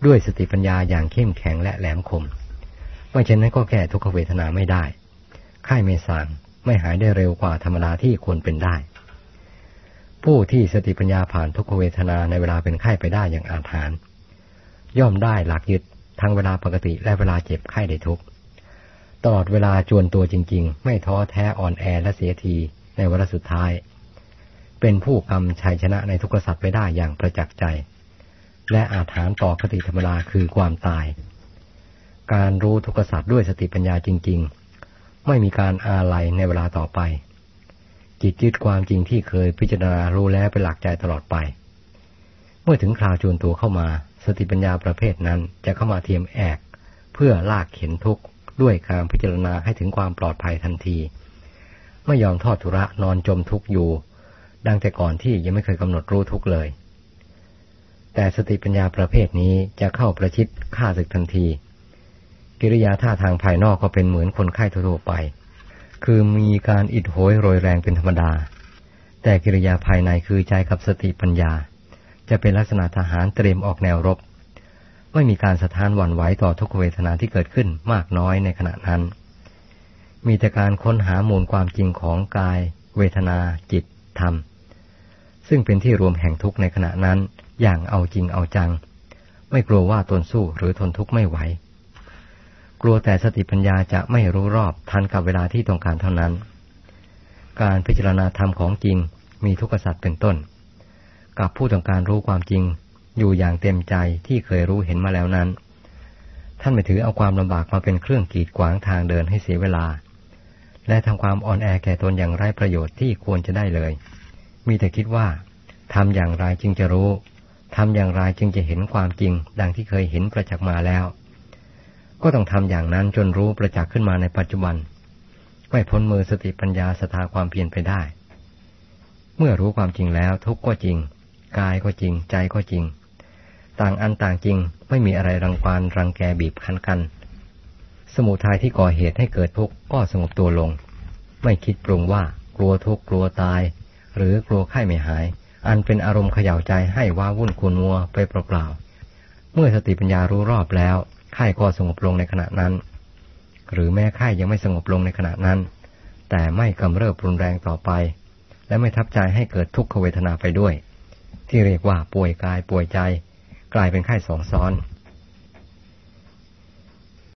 ด้วยสติปัญญาอย่างเข้มแข็งและแหลมคม ไม่เช่นนั้นก็แก้ทุกขเวทนาไม่ได้ ไข้ไม่สางไม่หายได้เร็วกว่าธรรมดาที่ควรเป็นได้ ผู้ที่สติปัญญาผ่านทุกขเวทนาในเวลาเป็นไข้ไปได้อย่างอาถรรพ์ย่อมได้หลักยึดทั้งเวลาปกติและเวลาเจ็บไข้ได้ทุก ตลอดเวลาจวนตัวจริง ๆ ไม่ท้อแท้อ่อนแอและเสียทีในวาระสุดท้าย เป็นผู้กำชัยชนะในทุกสัตว์ไปได้อย่างประจักษ์ใจ และอาถานต่อคติธรรมดาคือความตาย การรู้ทุกขสัตว์ด้วยสติปัญญาจริง ๆ ไม่มีการอาลัยในเวลาต่อไป จิตยึดความจริงที่เคยพิจารณารู้แล้วเป็นหลักใจตลอดไป เมื่อถึงคราวจวนตัวเข้ามาสติปัญญาประเภทนั้นจะเข้ามาเทียมแอก เพื่อลากเข็นทุกข์ด้วยการพิจารณาให้ถึงความปลอดภัยทันที ไม่ยอมทอดทุระนอนจมทุกข์อยู่ ดังแต่ก่อนที่ยังไม่เคยกำหนดรู้ทุกข์เลย แต่สติปัญญาประเภทนี้จะเข้าประชิดฆ่าศึกทันที กิริยาท่าทางภายนอกก็เป็นเหมือนคนไข้ทั่วไป คือมีการอิดโหยโรยแรงเป็นธรรมดา แต่กิริยาภายในคือใจกับสติปัญญา จะเป็นลักษณะทหารเตรียมออกแนวรบ ไม่มีการสะท้านหวั่นไหวต่อทุกเวทนาที่เกิดขึ้นมากน้อยในขณะนั้น มีแต่การค้นหามูลความจริงของกาย เวทนา จิต ธรรม ซึ่งเป็นที่รวมแห่งทุกในขณะนั้น อย่างเอาจริงเอาจัง ไม่กลัวว่าตนสู้หรือทนทุกข์ไม่ไหว กลัวแต่สติปัญญาจะไม่รู้รอบทันกับเวลาที่ต้องการเท่านั้น การพิจารณาธรรมของจริงมีทุกขสัตว์เป็นต้น กับผู้ต้องการรู้ความจริงอยู่อย่างเต็มใจที่เคยรู้เห็นมาแล้วนั้น ท่านไม่ถือเอาความลำบากมาเป็นเครื่องกีดขวางทางเดินให้เสียเวลา และทำความอ่อนแอแก่ตนอย่างไร้ประโยชน์ที่ควรจะได้เลย มีแต่คิดว่าทำอย่างไรจึงจะรู้ ทำอย่างไรจึงจะเห็นความจริง ดังที่เคยเห็นประจักษ์มาแล้ว ก็ต้องทำอย่างนั้นจนรู้ประจักษ์ขึ้นมาในปัจจุบัน ไม่พ้นมือสติปัญญาสถาความเพียรไปได้ เมื่อรู้ความจริงแล้วทุกก็จริง กายก็จริง ใจก็จริง ต่างอันต่างจริง ไม่มีอะไรรังควานรังแกบีบคั้นกัน สมุทัยที่ก่อเหตุให้เกิดทุกข์ก็สงบตัวลง ไม่คิดปรุงว่ากลัวทุกข์กลัวตาย หรือกลัวไข้ไม่หาย อันเป็นอารมณ์เขย่าใจให้ว้าวุ่นคุนมัวไปเปล่าๆ เมื่อสติปัญญารู้รอบแล้วไข้ก็สงบลงในขณะนั้น หรือแม้ไข้ยังไม่สงบลงในขณะนั้น แต่ไม่กำเริบรุนแรงต่อไป และไม่ทับใจให้เกิดทุกขเวทนาไปด้วย ที่เรียกว่าป่วยกายป่วยใจ กลายเป็นไข้สองซ้อน